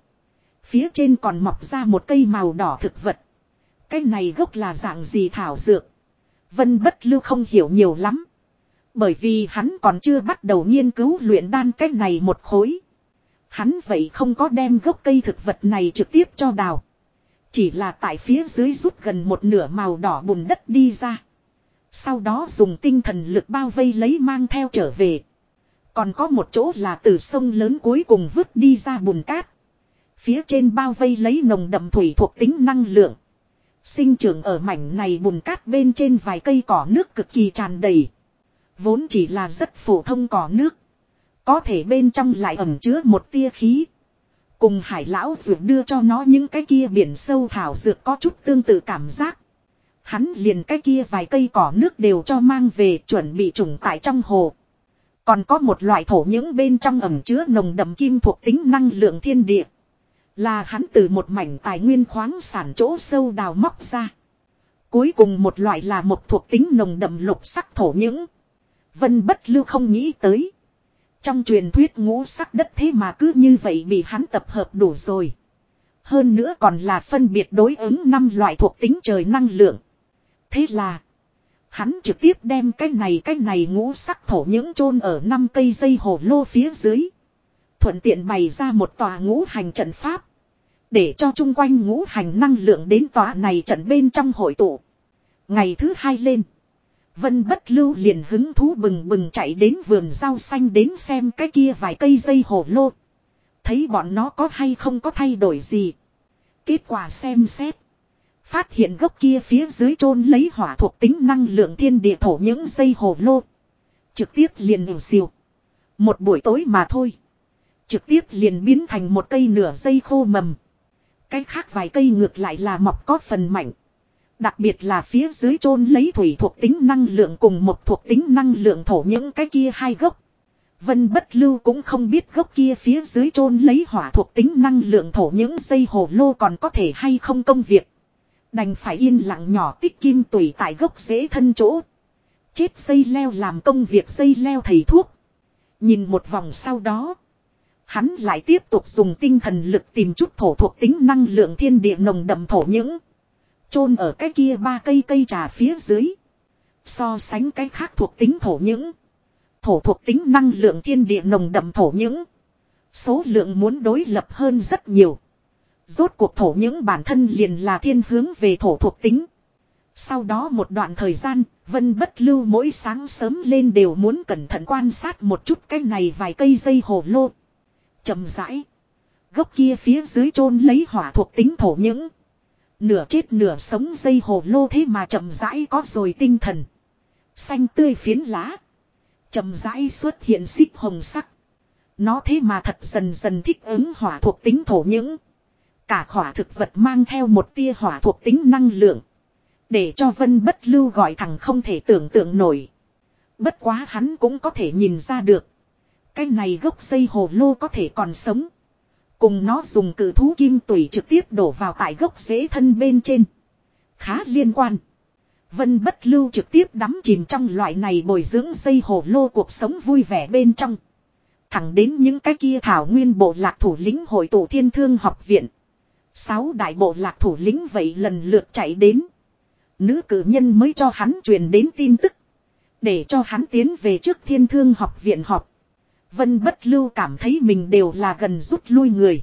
Phía trên còn mọc ra một cây màu đỏ thực vật. Cây này gốc là dạng gì thảo dược. Vân bất lưu không hiểu nhiều lắm. Bởi vì hắn còn chưa bắt đầu nghiên cứu luyện đan cái này một khối. Hắn vậy không có đem gốc cây thực vật này trực tiếp cho đào. Chỉ là tại phía dưới rút gần một nửa màu đỏ bùn đất đi ra. Sau đó dùng tinh thần lực bao vây lấy mang theo trở về. Còn có một chỗ là từ sông lớn cuối cùng vứt đi ra bùn cát. Phía trên bao vây lấy nồng đậm thủy thuộc tính năng lượng. Sinh trưởng ở mảnh này bùn cát bên trên vài cây cỏ nước cực kỳ tràn đầy. Vốn chỉ là rất phổ thông cỏ nước. Có thể bên trong lại ẩm chứa một tia khí. Cùng hải lão dược đưa cho nó những cái kia biển sâu thảo dược có chút tương tự cảm giác. Hắn liền cái kia vài cây cỏ nước đều cho mang về chuẩn bị trùng tại trong hồ. Còn có một loại thổ những bên trong ẩm chứa nồng đậm kim thuộc tính năng lượng thiên địa. Là hắn từ một mảnh tài nguyên khoáng sản chỗ sâu đào móc ra. Cuối cùng một loại là một thuộc tính nồng đậm lục sắc thổ những. Vân bất lưu không nghĩ tới. Trong truyền thuyết ngũ sắc đất thế mà cứ như vậy bị hắn tập hợp đủ rồi. Hơn nữa còn là phân biệt đối ứng năm loại thuộc tính trời năng lượng. Thế là. Hắn trực tiếp đem cái này cái này ngũ sắc thổ những chôn ở năm cây dây hồ lô phía dưới. Thuận tiện bày ra một tòa ngũ hành trận pháp. Để cho chung quanh ngũ hành năng lượng đến tòa này trận bên trong hội tụ. Ngày thứ hai lên. Vân bất lưu liền hứng thú bừng bừng chạy đến vườn rau xanh đến xem cái kia vài cây dây hồ lô. Thấy bọn nó có hay không có thay đổi gì. Kết quả xem xét. Phát hiện gốc kia phía dưới chôn lấy hỏa thuộc tính năng lượng thiên địa thổ những dây hồ lô. Trực tiếp liền hiểu siêu. Một buổi tối mà thôi. Trực tiếp liền biến thành một cây nửa dây khô mầm. Cái khác vài cây ngược lại là mọc có phần mạnh. Đặc biệt là phía dưới chôn lấy thủy thuộc tính năng lượng cùng một thuộc tính năng lượng thổ những cái kia hai gốc. Vân bất lưu cũng không biết gốc kia phía dưới chôn lấy hỏa thuộc tính năng lượng thổ những dây hồ lô còn có thể hay không công việc. Đành phải yên lặng nhỏ tích kim tùy tại gốc dễ thân chỗ. Chết dây leo làm công việc dây leo thầy thuốc. Nhìn một vòng sau đó. Hắn lại tiếp tục dùng tinh thần lực tìm chút thổ thuộc tính năng lượng thiên địa nồng đậm thổ những chôn ở cái kia ba cây cây trà phía dưới. So sánh cái khác thuộc tính thổ những. Thổ thuộc tính năng lượng thiên địa nồng đậm thổ những. Số lượng muốn đối lập hơn rất nhiều. Rốt cuộc thổ những bản thân liền là thiên hướng về thổ thuộc tính. Sau đó một đoạn thời gian, Vân Bất Lưu mỗi sáng sớm lên đều muốn cẩn thận quan sát một chút cái này vài cây dây hồ lô. chậm rãi. Gốc kia phía dưới chôn lấy hỏa thuộc tính thổ những. Nửa chết nửa sống dây hồ lô thế mà chậm rãi có rồi tinh thần. Xanh tươi phiến lá. chậm rãi xuất hiện xích hồng sắc. Nó thế mà thật dần dần thích ứng hỏa thuộc tính thổ những. Cả hỏa thực vật mang theo một tia hỏa thuộc tính năng lượng. Để cho vân bất lưu gọi thằng không thể tưởng tượng nổi. Bất quá hắn cũng có thể nhìn ra được. Cái này gốc dây hồ lô có thể còn sống. Cùng nó dùng cử thú kim tủy trực tiếp đổ vào tại gốc rễ thân bên trên. Khá liên quan. Vân bất lưu trực tiếp đắm chìm trong loại này bồi dưỡng xây hồ lô cuộc sống vui vẻ bên trong. Thẳng đến những cái kia thảo nguyên bộ lạc thủ lĩnh hội tổ thiên thương học viện. Sáu đại bộ lạc thủ lĩnh vậy lần lượt chạy đến. Nữ cử nhân mới cho hắn truyền đến tin tức. Để cho hắn tiến về trước thiên thương học viện họp. Vân bất lưu cảm thấy mình đều là gần rút lui người.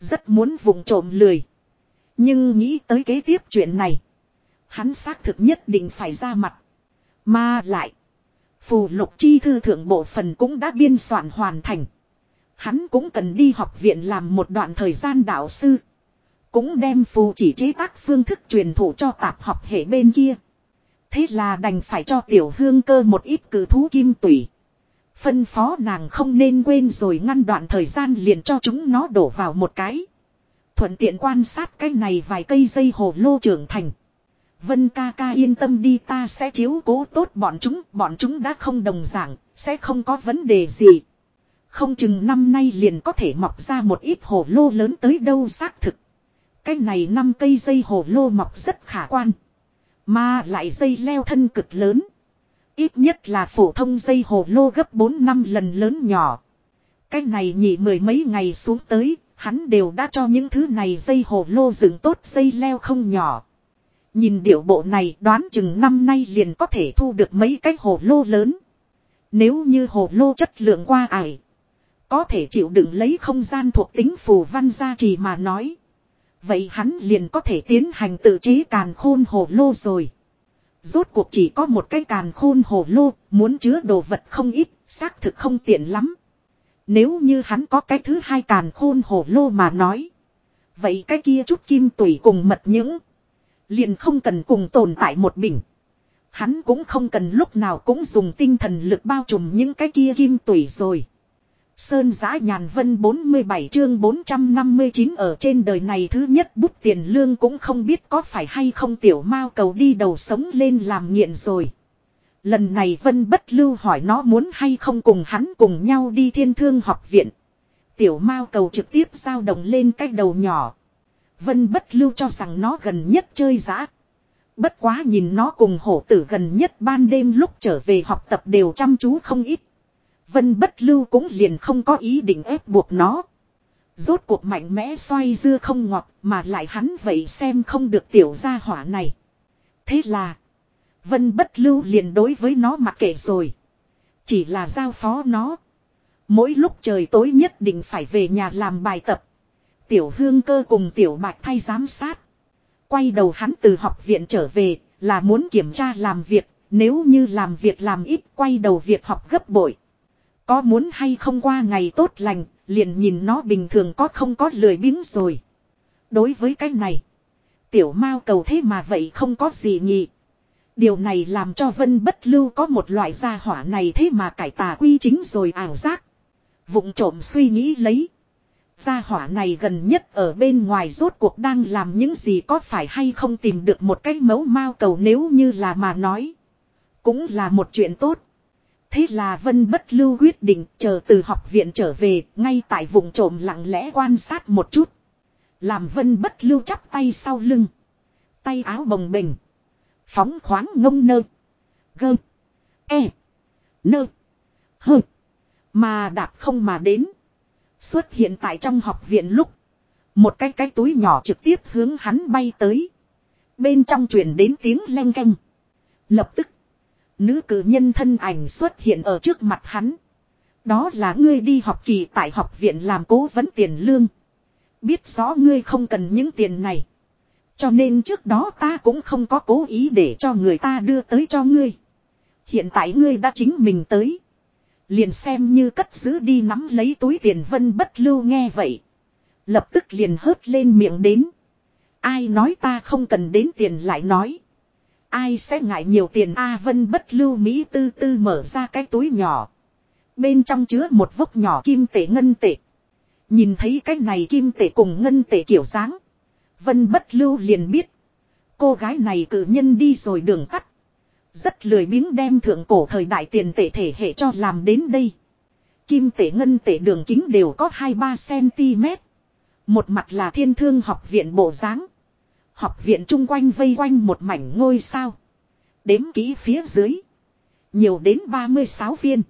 Rất muốn vùng trộm lười. Nhưng nghĩ tới kế tiếp chuyện này. Hắn xác thực nhất định phải ra mặt. Mà lại. Phù lục chi thư thượng bộ phần cũng đã biên soạn hoàn thành. Hắn cũng cần đi học viện làm một đoạn thời gian đạo sư. Cũng đem phù chỉ chế tác phương thức truyền thụ cho tạp học hệ bên kia. Thế là đành phải cho tiểu hương cơ một ít cử thú kim tủy. Phân phó nàng không nên quên rồi ngăn đoạn thời gian liền cho chúng nó đổ vào một cái. Thuận tiện quan sát cái này vài cây dây hồ lô trưởng thành. Vân ca ca yên tâm đi ta sẽ chiếu cố tốt bọn chúng, bọn chúng đã không đồng dạng, sẽ không có vấn đề gì. Không chừng năm nay liền có thể mọc ra một ít hồ lô lớn tới đâu xác thực. Cái này năm cây dây hồ lô mọc rất khả quan. Mà lại dây leo thân cực lớn. Ít nhất là phổ thông dây hồ lô gấp 4 năm lần lớn nhỏ. Cái này nhị mười mấy ngày xuống tới, hắn đều đã cho những thứ này dây hồ lô dựng tốt dây leo không nhỏ. Nhìn điệu bộ này đoán chừng năm nay liền có thể thu được mấy cái hồ lô lớn. Nếu như hồ lô chất lượng qua ải. Có thể chịu đựng lấy không gian thuộc tính phù văn gia trì mà nói. Vậy hắn liền có thể tiến hành tự chế càn khôn hồ lô rồi. Rốt cuộc chỉ có một cái càn khôn hồ lô, muốn chứa đồ vật không ít, xác thực không tiện lắm. Nếu như hắn có cái thứ hai càn khôn hồ lô mà nói. Vậy cái kia chút kim tủy cùng mật những. Liền không cần cùng tồn tại một bình. Hắn cũng không cần lúc nào cũng dùng tinh thần lực bao trùm những cái kia kim tủy rồi. Sơn giã nhàn vân 47 chương 459 ở trên đời này thứ nhất bút tiền lương cũng không biết có phải hay không tiểu mao cầu đi đầu sống lên làm nghiện rồi. Lần này vân bất lưu hỏi nó muốn hay không cùng hắn cùng nhau đi thiên thương học viện. Tiểu mao cầu trực tiếp giao động lên cái đầu nhỏ. Vân bất lưu cho rằng nó gần nhất chơi giã. Bất quá nhìn nó cùng hổ tử gần nhất ban đêm lúc trở về học tập đều chăm chú không ít. Vân bất lưu cũng liền không có ý định ép buộc nó. Rốt cuộc mạnh mẽ xoay dưa không ngọt mà lại hắn vậy xem không được tiểu gia hỏa này. Thế là. Vân bất lưu liền đối với nó mặc kệ rồi. Chỉ là giao phó nó. Mỗi lúc trời tối nhất định phải về nhà làm bài tập. Tiểu hương cơ cùng tiểu bạch thay giám sát. Quay đầu hắn từ học viện trở về là muốn kiểm tra làm việc. Nếu như làm việc làm ít, quay đầu việc học gấp bội. Có muốn hay không qua ngày tốt lành, liền nhìn nó bình thường có không có lười biếng rồi. Đối với cái này, tiểu mao cầu thế mà vậy không có gì nhỉ. Điều này làm cho vân bất lưu có một loại gia hỏa này thế mà cải tà quy chính rồi ảo giác. Vụng trộm suy nghĩ lấy. Gia hỏa này gần nhất ở bên ngoài rốt cuộc đang làm những gì có phải hay không tìm được một cái mẫu mao cầu nếu như là mà nói. Cũng là một chuyện tốt. Thế là Vân Bất Lưu quyết định chờ từ học viện trở về, ngay tại vùng trộm lặng lẽ quan sát một chút. Làm Vân Bất Lưu chắp tay sau lưng. Tay áo bồng bềnh. Phóng khoáng ngông nơ. Gơ. E. Nơ. Hơ. Mà đạp không mà đến. Xuất hiện tại trong học viện lúc. Một cái cái túi nhỏ trực tiếp hướng hắn bay tới. Bên trong truyền đến tiếng len canh. Lập tức. Nữ cử nhân thân ảnh xuất hiện ở trước mặt hắn. Đó là ngươi đi học kỳ tại học viện làm cố vấn tiền lương. Biết rõ ngươi không cần những tiền này. Cho nên trước đó ta cũng không có cố ý để cho người ta đưa tới cho ngươi. Hiện tại ngươi đã chính mình tới. Liền xem như cất giữ đi nắm lấy túi tiền vân bất lưu nghe vậy. Lập tức liền hớt lên miệng đến. Ai nói ta không cần đến tiền lại nói. Ai sẽ ngại nhiều tiền A Vân bất lưu Mỹ tư tư mở ra cái túi nhỏ. Bên trong chứa một vốc nhỏ kim tệ ngân tệ. Nhìn thấy cái này kim tệ cùng ngân tệ kiểu dáng. Vân bất lưu liền biết. Cô gái này cử nhân đi rồi đường tắt. Rất lười biếng đem thượng cổ thời đại tiền tệ thể hệ cho làm đến đây. Kim tệ ngân tệ đường kính đều có 2-3 cm. Một mặt là thiên thương học viện bộ dáng Học viện chung quanh vây quanh một mảnh ngôi sao. Đếm ký phía dưới. Nhiều đến 36 viên.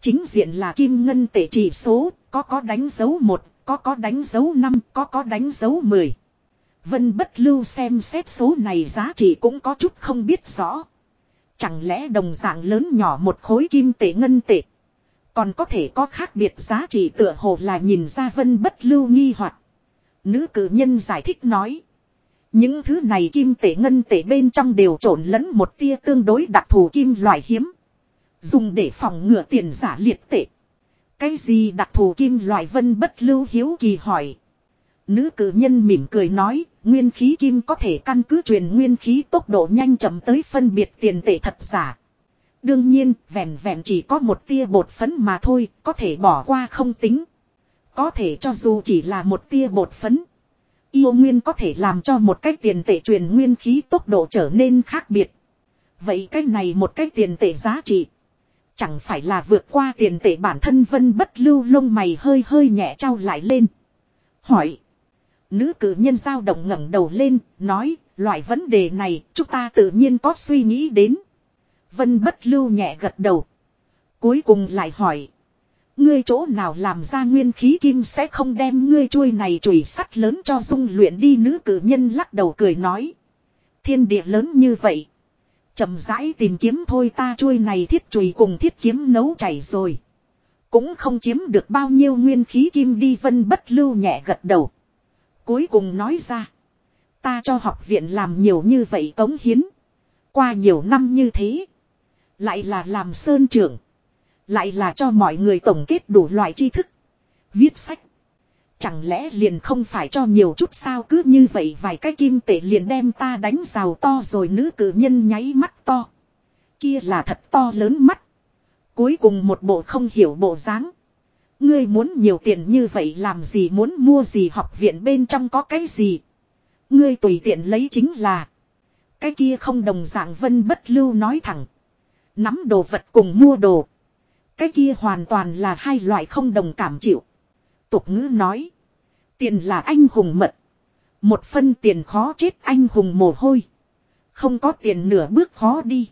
Chính diện là kim ngân tệ chỉ số, có có đánh dấu 1, có có đánh dấu 5, có có đánh dấu 10. Vân bất lưu xem xét số này giá trị cũng có chút không biết rõ. Chẳng lẽ đồng dạng lớn nhỏ một khối kim tệ ngân tệ. Còn có thể có khác biệt giá trị tựa hồ là nhìn ra vân bất lưu nghi hoặc Nữ cử nhân giải thích nói. Những thứ này kim tệ ngân tệ bên trong đều trộn lẫn một tia tương đối đặc thù kim loại hiếm. Dùng để phòng ngừa tiền giả liệt tệ. Cái gì đặc thù kim loại vân bất lưu hiếu kỳ hỏi. Nữ cử nhân mỉm cười nói, nguyên khí kim có thể căn cứ truyền nguyên khí tốc độ nhanh chậm tới phân biệt tiền tệ thật giả. Đương nhiên, vẹn vẹn chỉ có một tia bột phấn mà thôi, có thể bỏ qua không tính. Có thể cho dù chỉ là một tia bột phấn. Yêu nguyên có thể làm cho một cách tiền tệ truyền nguyên khí tốc độ trở nên khác biệt. Vậy cái này một cách tiền tệ giá trị. Chẳng phải là vượt qua tiền tệ bản thân vân bất lưu lông mày hơi hơi nhẹ trao lại lên. Hỏi. Nữ cử nhân giao động ngẩng đầu lên, nói, loại vấn đề này chúng ta tự nhiên có suy nghĩ đến. Vân bất lưu nhẹ gật đầu. Cuối cùng lại hỏi. Ngươi chỗ nào làm ra nguyên khí kim sẽ không đem ngươi chuôi này chùy sắt lớn cho dung luyện đi nữ cử nhân lắc đầu cười nói. Thiên địa lớn như vậy. chậm rãi tìm kiếm thôi ta chuôi này thiết chùy cùng thiết kiếm nấu chảy rồi. Cũng không chiếm được bao nhiêu nguyên khí kim đi vân bất lưu nhẹ gật đầu. Cuối cùng nói ra. Ta cho học viện làm nhiều như vậy cống hiến. Qua nhiều năm như thế. Lại là làm sơn trưởng. Lại là cho mọi người tổng kết đủ loại tri thức. Viết sách. Chẳng lẽ liền không phải cho nhiều chút sao cứ như vậy vài cái kim tệ liền đem ta đánh rào to rồi nữ cử nhân nháy mắt to. Kia là thật to lớn mắt. Cuối cùng một bộ không hiểu bộ dáng. Ngươi muốn nhiều tiền như vậy làm gì muốn mua gì học viện bên trong có cái gì. Ngươi tùy tiện lấy chính là. Cái kia không đồng dạng vân bất lưu nói thẳng. Nắm đồ vật cùng mua đồ. Cái kia hoàn toàn là hai loại không đồng cảm chịu. Tục ngữ nói. Tiền là anh hùng mật. Một phân tiền khó chết anh hùng mồ hôi. Không có tiền nửa bước khó đi.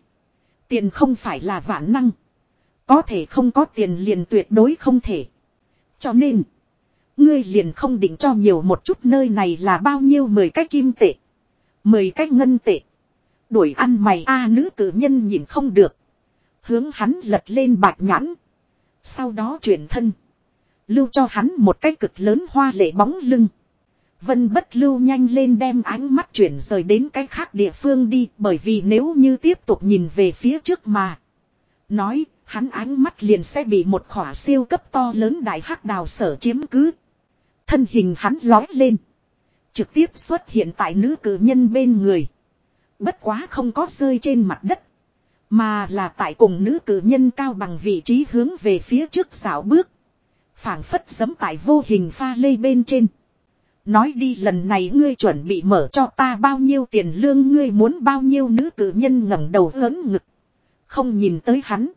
Tiền không phải là vạn năng. Có thể không có tiền liền tuyệt đối không thể. Cho nên. Ngươi liền không định cho nhiều một chút nơi này là bao nhiêu mười cái kim tệ. Mười cái ngân tệ. Đuổi ăn mày a nữ cử nhân nhìn không được. Hướng hắn lật lên bạch nhãn. Sau đó chuyển thân. Lưu cho hắn một cái cực lớn hoa lệ bóng lưng. Vân bất lưu nhanh lên đem ánh mắt chuyển rời đến cái khác địa phương đi bởi vì nếu như tiếp tục nhìn về phía trước mà. Nói, hắn ánh mắt liền sẽ bị một khỏa siêu cấp to lớn đại hắc đào sở chiếm cứ. Thân hình hắn lói lên. Trực tiếp xuất hiện tại nữ cử nhân bên người. Bất quá không có rơi trên mặt đất. Mà là tại cùng nữ cử nhân cao bằng vị trí hướng về phía trước xảo bước. phảng phất giấm tại vô hình pha lê bên trên. Nói đi lần này ngươi chuẩn bị mở cho ta bao nhiêu tiền lương, ngươi muốn bao nhiêu nữ cử nhân ngẩng đầu lớn ngực. Không nhìn tới hắn.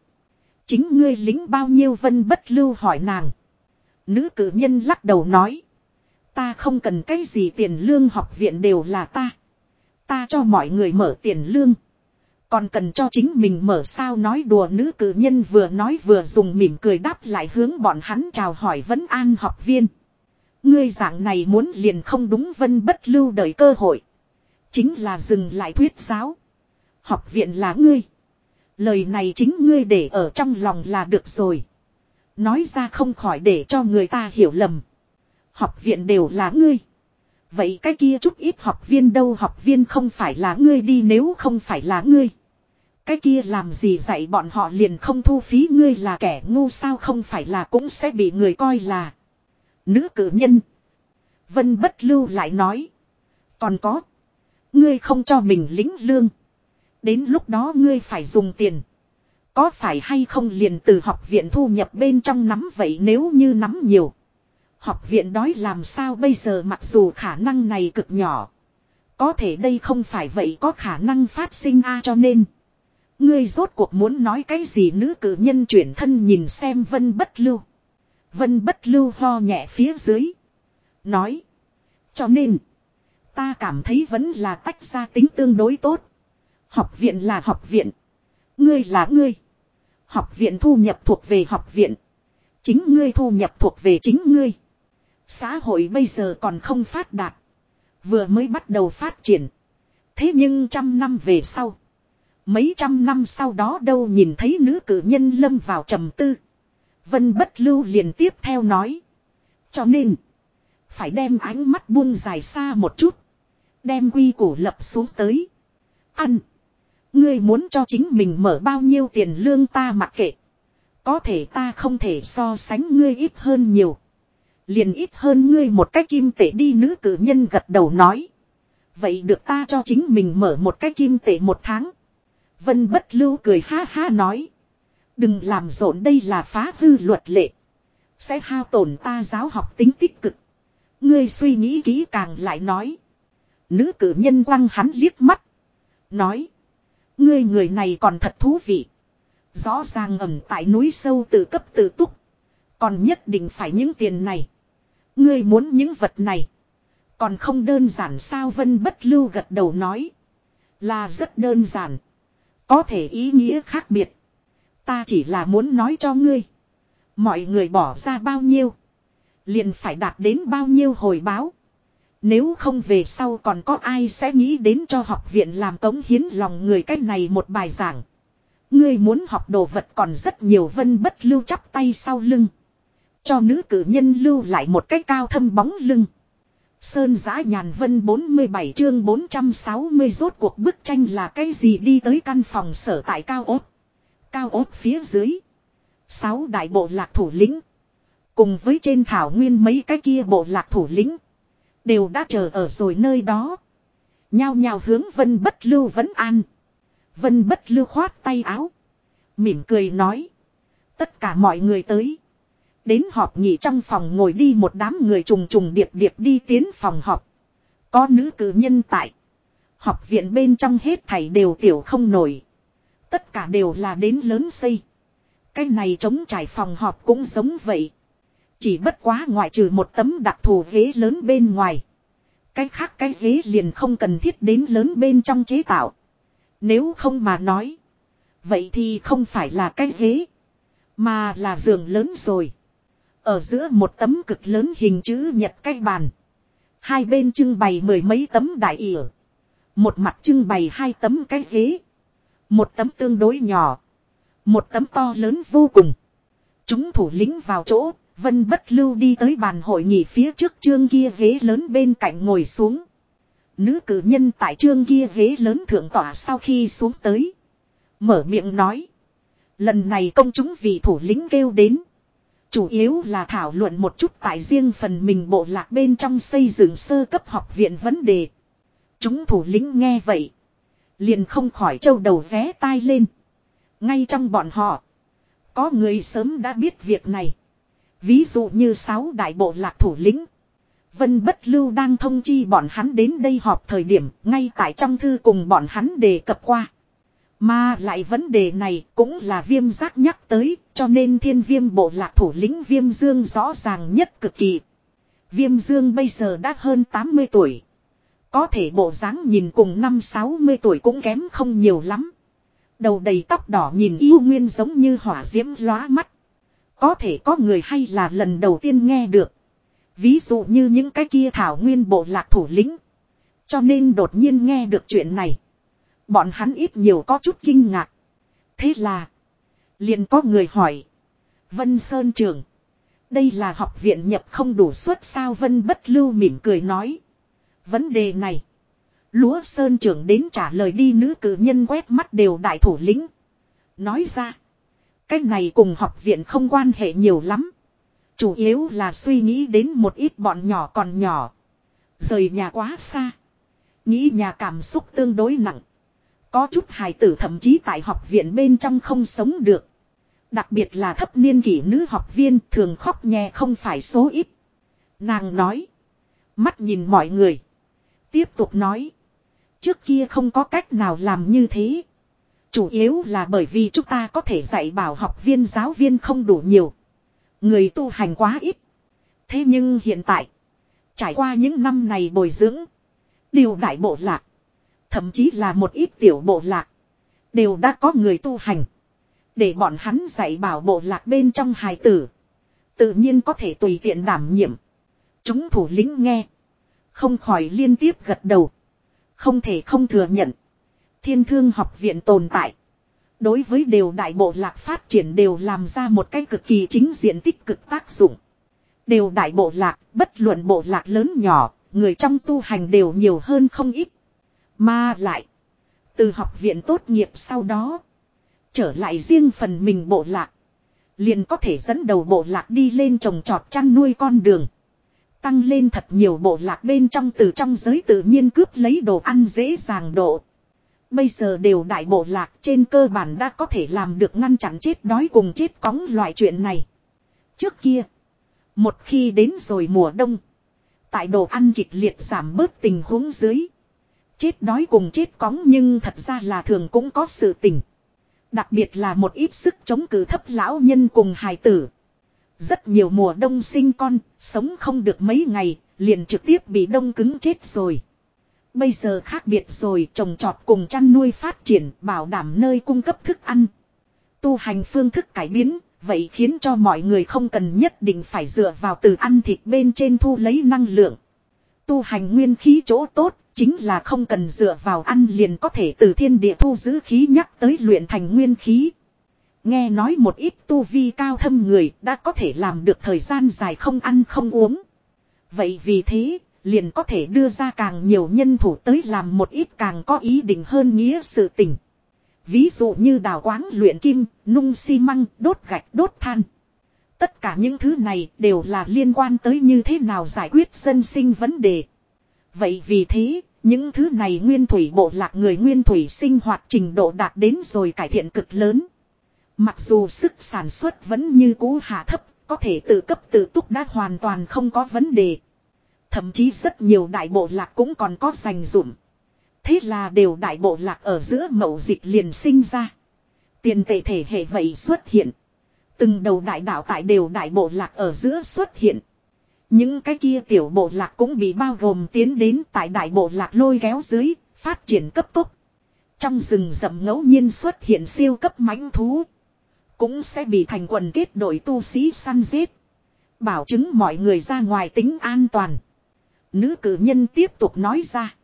Chính ngươi lính bao nhiêu vân bất lưu hỏi nàng. Nữ cử nhân lắc đầu nói. Ta không cần cái gì tiền lương, học viện đều là ta. Ta cho mọi người mở tiền lương. Còn cần cho chính mình mở sao nói đùa nữ cử nhân vừa nói vừa dùng mỉm cười đáp lại hướng bọn hắn chào hỏi vấn an học viên. Ngươi dạng này muốn liền không đúng vân bất lưu đợi cơ hội. Chính là dừng lại thuyết giáo. Học viện là ngươi. Lời này chính ngươi để ở trong lòng là được rồi. Nói ra không khỏi để cho người ta hiểu lầm. Học viện đều là ngươi. Vậy cái kia chút ít học viên đâu học viên không phải là ngươi đi nếu không phải là ngươi. Cái kia làm gì dạy bọn họ liền không thu phí ngươi là kẻ ngu sao không phải là cũng sẽ bị người coi là. Nữ cử nhân. Vân bất lưu lại nói. Còn có. Ngươi không cho mình lính lương. Đến lúc đó ngươi phải dùng tiền. Có phải hay không liền từ học viện thu nhập bên trong nắm vậy nếu như nắm nhiều. Học viện đói làm sao bây giờ mặc dù khả năng này cực nhỏ. Có thể đây không phải vậy có khả năng phát sinh a cho nên. Ngươi rốt cuộc muốn nói cái gì nữ cử nhân chuyển thân nhìn xem vân bất lưu. Vân bất lưu ho nhẹ phía dưới. Nói. Cho nên. Ta cảm thấy vẫn là tách ra tính tương đối tốt. Học viện là học viện. Ngươi là ngươi. Học viện thu nhập thuộc về học viện. Chính ngươi thu nhập thuộc về chính ngươi. Xã hội bây giờ còn không phát đạt. Vừa mới bắt đầu phát triển. Thế nhưng trăm năm về sau. Mấy trăm năm sau đó đâu nhìn thấy nữ cử nhân lâm vào trầm tư. Vân bất lưu liền tiếp theo nói. Cho nên. Phải đem ánh mắt buông dài xa một chút. Đem quy củ lập xuống tới. Ăn. Ngươi muốn cho chính mình mở bao nhiêu tiền lương ta mặc kệ. Có thể ta không thể so sánh ngươi ít hơn nhiều. Liền ít hơn ngươi một cái kim tệ đi nữ cử nhân gật đầu nói. Vậy được ta cho chính mình mở một cái kim tệ một tháng. Vân bất lưu cười ha ha nói. Đừng làm rộn đây là phá hư luật lệ. Sẽ hao tổn ta giáo học tính tích cực. Ngươi suy nghĩ kỹ càng lại nói. Nữ cử nhân quăng hắn liếc mắt. Nói. Ngươi người này còn thật thú vị. Rõ ràng ẩm tại núi sâu tự cấp tự túc. Còn nhất định phải những tiền này. Ngươi muốn những vật này. Còn không đơn giản sao Vân Bất Lưu gật đầu nói. Là rất đơn giản. Có thể ý nghĩa khác biệt. Ta chỉ là muốn nói cho ngươi. Mọi người bỏ ra bao nhiêu. Liền phải đạt đến bao nhiêu hồi báo. Nếu không về sau còn có ai sẽ nghĩ đến cho học viện làm cống hiến lòng người cách này một bài giảng. Ngươi muốn học đồ vật còn rất nhiều vân bất lưu chắp tay sau lưng. Cho nữ cử nhân lưu lại một cái cao thâm bóng lưng. Sơn giã nhàn vân 47 chương 460 rốt cuộc bức tranh là cái gì đi tới căn phòng sở tại cao ốt. Cao ốt phía dưới. Sáu đại bộ lạc thủ lĩnh. Cùng với trên thảo nguyên mấy cái kia bộ lạc thủ lĩnh. Đều đã chờ ở rồi nơi đó. Nhao nhao hướng vân bất lưu vẫn an. Vân bất lưu khoát tay áo. Mỉm cười nói. Tất cả mọi người tới. Đến họp nghỉ trong phòng ngồi đi một đám người trùng trùng điệp điệp đi tiến phòng họp. Có nữ cử nhân tại. Học viện bên trong hết thảy đều tiểu không nổi. Tất cả đều là đến lớn xây. Cái này chống trải phòng họp cũng giống vậy. Chỉ bất quá ngoại trừ một tấm đặc thù ghế lớn bên ngoài. Cái khác cái ghế liền không cần thiết đến lớn bên trong chế tạo. Nếu không mà nói. Vậy thì không phải là cái ghế. Mà là giường lớn rồi. Ở giữa một tấm cực lớn hình chữ nhật cái bàn. Hai bên trưng bày mười mấy tấm đại ỉa. Một mặt trưng bày hai tấm cái ghế. Một tấm tương đối nhỏ. Một tấm to lớn vô cùng. Chúng thủ lĩnh vào chỗ, Vân bất lưu đi tới bàn hội nghị phía trước trương kia ghế lớn bên cạnh ngồi xuống. Nữ cử nhân tại trương kia ghế lớn thượng tỏa sau khi xuống tới. Mở miệng nói. Lần này công chúng vì thủ lĩnh kêu đến. Chủ yếu là thảo luận một chút tại riêng phần mình bộ lạc bên trong xây dựng sơ cấp học viện vấn đề. Chúng thủ lĩnh nghe vậy. Liền không khỏi châu đầu ré tai lên. Ngay trong bọn họ. Có người sớm đã biết việc này. Ví dụ như sáu đại bộ lạc thủ lĩnh. Vân Bất Lưu đang thông chi bọn hắn đến đây họp thời điểm, ngay tại trong thư cùng bọn hắn đề cập qua. Mà lại vấn đề này cũng là viêm giác nhắc tới, cho nên thiên viêm bộ lạc thủ lĩnh viêm dương rõ ràng nhất cực kỳ. Viêm dương bây giờ đã hơn 80 tuổi. Có thể bộ dáng nhìn cùng năm 60 tuổi cũng kém không nhiều lắm. Đầu đầy tóc đỏ nhìn yêu nguyên giống như hỏa diễm lóa mắt. Có thể có người hay là lần đầu tiên nghe được. Ví dụ như những cái kia thảo nguyên bộ lạc thủ lĩnh. Cho nên đột nhiên nghe được chuyện này. Bọn hắn ít nhiều có chút kinh ngạc. Thế là. liền có người hỏi. Vân Sơn Trường. Đây là học viện nhập không đủ suất sao Vân bất lưu mỉm cười nói. Vấn đề này. Lúa Sơn Trường đến trả lời đi nữ cử nhân quét mắt đều đại thủ lĩnh. Nói ra. Cái này cùng học viện không quan hệ nhiều lắm. Chủ yếu là suy nghĩ đến một ít bọn nhỏ còn nhỏ. Rời nhà quá xa. Nghĩ nhà cảm xúc tương đối nặng. Có chút hài tử thậm chí tại học viện bên trong không sống được. Đặc biệt là thấp niên kỷ nữ học viên thường khóc nhè không phải số ít. Nàng nói. Mắt nhìn mọi người. Tiếp tục nói. Trước kia không có cách nào làm như thế. Chủ yếu là bởi vì chúng ta có thể dạy bảo học viên giáo viên không đủ nhiều. Người tu hành quá ít. Thế nhưng hiện tại. Trải qua những năm này bồi dưỡng. Điều đại bộ lạc. Thậm chí là một ít tiểu bộ lạc. Đều đã có người tu hành. Để bọn hắn dạy bảo bộ lạc bên trong hài tử. Tự nhiên có thể tùy tiện đảm nhiệm. Chúng thủ lĩnh nghe. Không khỏi liên tiếp gật đầu. Không thể không thừa nhận. Thiên thương học viện tồn tại. Đối với đều đại bộ lạc phát triển đều làm ra một cái cực kỳ chính diện tích cực tác dụng. Đều đại bộ lạc, bất luận bộ lạc lớn nhỏ, người trong tu hành đều nhiều hơn không ít. Mà lại, từ học viện tốt nghiệp sau đó, trở lại riêng phần mình bộ lạc. Liền có thể dẫn đầu bộ lạc đi lên trồng trọt chăn nuôi con đường. Tăng lên thật nhiều bộ lạc bên trong từ trong giới tự nhiên cướp lấy đồ ăn dễ dàng độ. Bây giờ đều đại bộ lạc trên cơ bản đã có thể làm được ngăn chặn chết đói cùng chết cóng loại chuyện này. Trước kia, một khi đến rồi mùa đông, tại đồ ăn kịch liệt giảm bớt tình huống dưới. Chết đói cùng chết cóng nhưng thật ra là thường cũng có sự tình. Đặc biệt là một ít sức chống cử thấp lão nhân cùng hài tử. Rất nhiều mùa đông sinh con, sống không được mấy ngày, liền trực tiếp bị đông cứng chết rồi. Bây giờ khác biệt rồi trồng trọt cùng chăn nuôi phát triển bảo đảm nơi cung cấp thức ăn. Tu hành phương thức cải biến, vậy khiến cho mọi người không cần nhất định phải dựa vào từ ăn thịt bên trên thu lấy năng lượng. Tu hành nguyên khí chỗ tốt, chính là không cần dựa vào ăn liền có thể từ thiên địa thu giữ khí nhắc tới luyện thành nguyên khí. Nghe nói một ít tu vi cao thâm người đã có thể làm được thời gian dài không ăn không uống. Vậy vì thế, liền có thể đưa ra càng nhiều nhân thủ tới làm một ít càng có ý định hơn nghĩa sự tình. Ví dụ như đào quáng luyện kim, nung xi măng, đốt gạch, đốt than. Tất cả những thứ này đều là liên quan tới như thế nào giải quyết dân sinh vấn đề. Vậy vì thế, những thứ này nguyên thủy bộ lạc người nguyên thủy sinh hoạt trình độ đạt đến rồi cải thiện cực lớn. Mặc dù sức sản xuất vẫn như cũ hạ thấp, có thể tự cấp tự túc đã hoàn toàn không có vấn đề. Thậm chí rất nhiều đại bộ lạc cũng còn có dành dụm. Thế là đều đại bộ lạc ở giữa mậu dịch liền sinh ra. Tiền tệ thể hệ vậy xuất hiện. Từng đầu đại đạo tại đều đại bộ lạc ở giữa xuất hiện. Những cái kia tiểu bộ lạc cũng bị bao gồm tiến đến tại đại bộ lạc lôi kéo dưới, phát triển cấp tốc. Trong rừng rậm ngẫu nhiên xuất hiện siêu cấp mãnh thú. Cũng sẽ bị thành quần kết đội tu sĩ săn giết. Bảo chứng mọi người ra ngoài tính an toàn. Nữ cử nhân tiếp tục nói ra.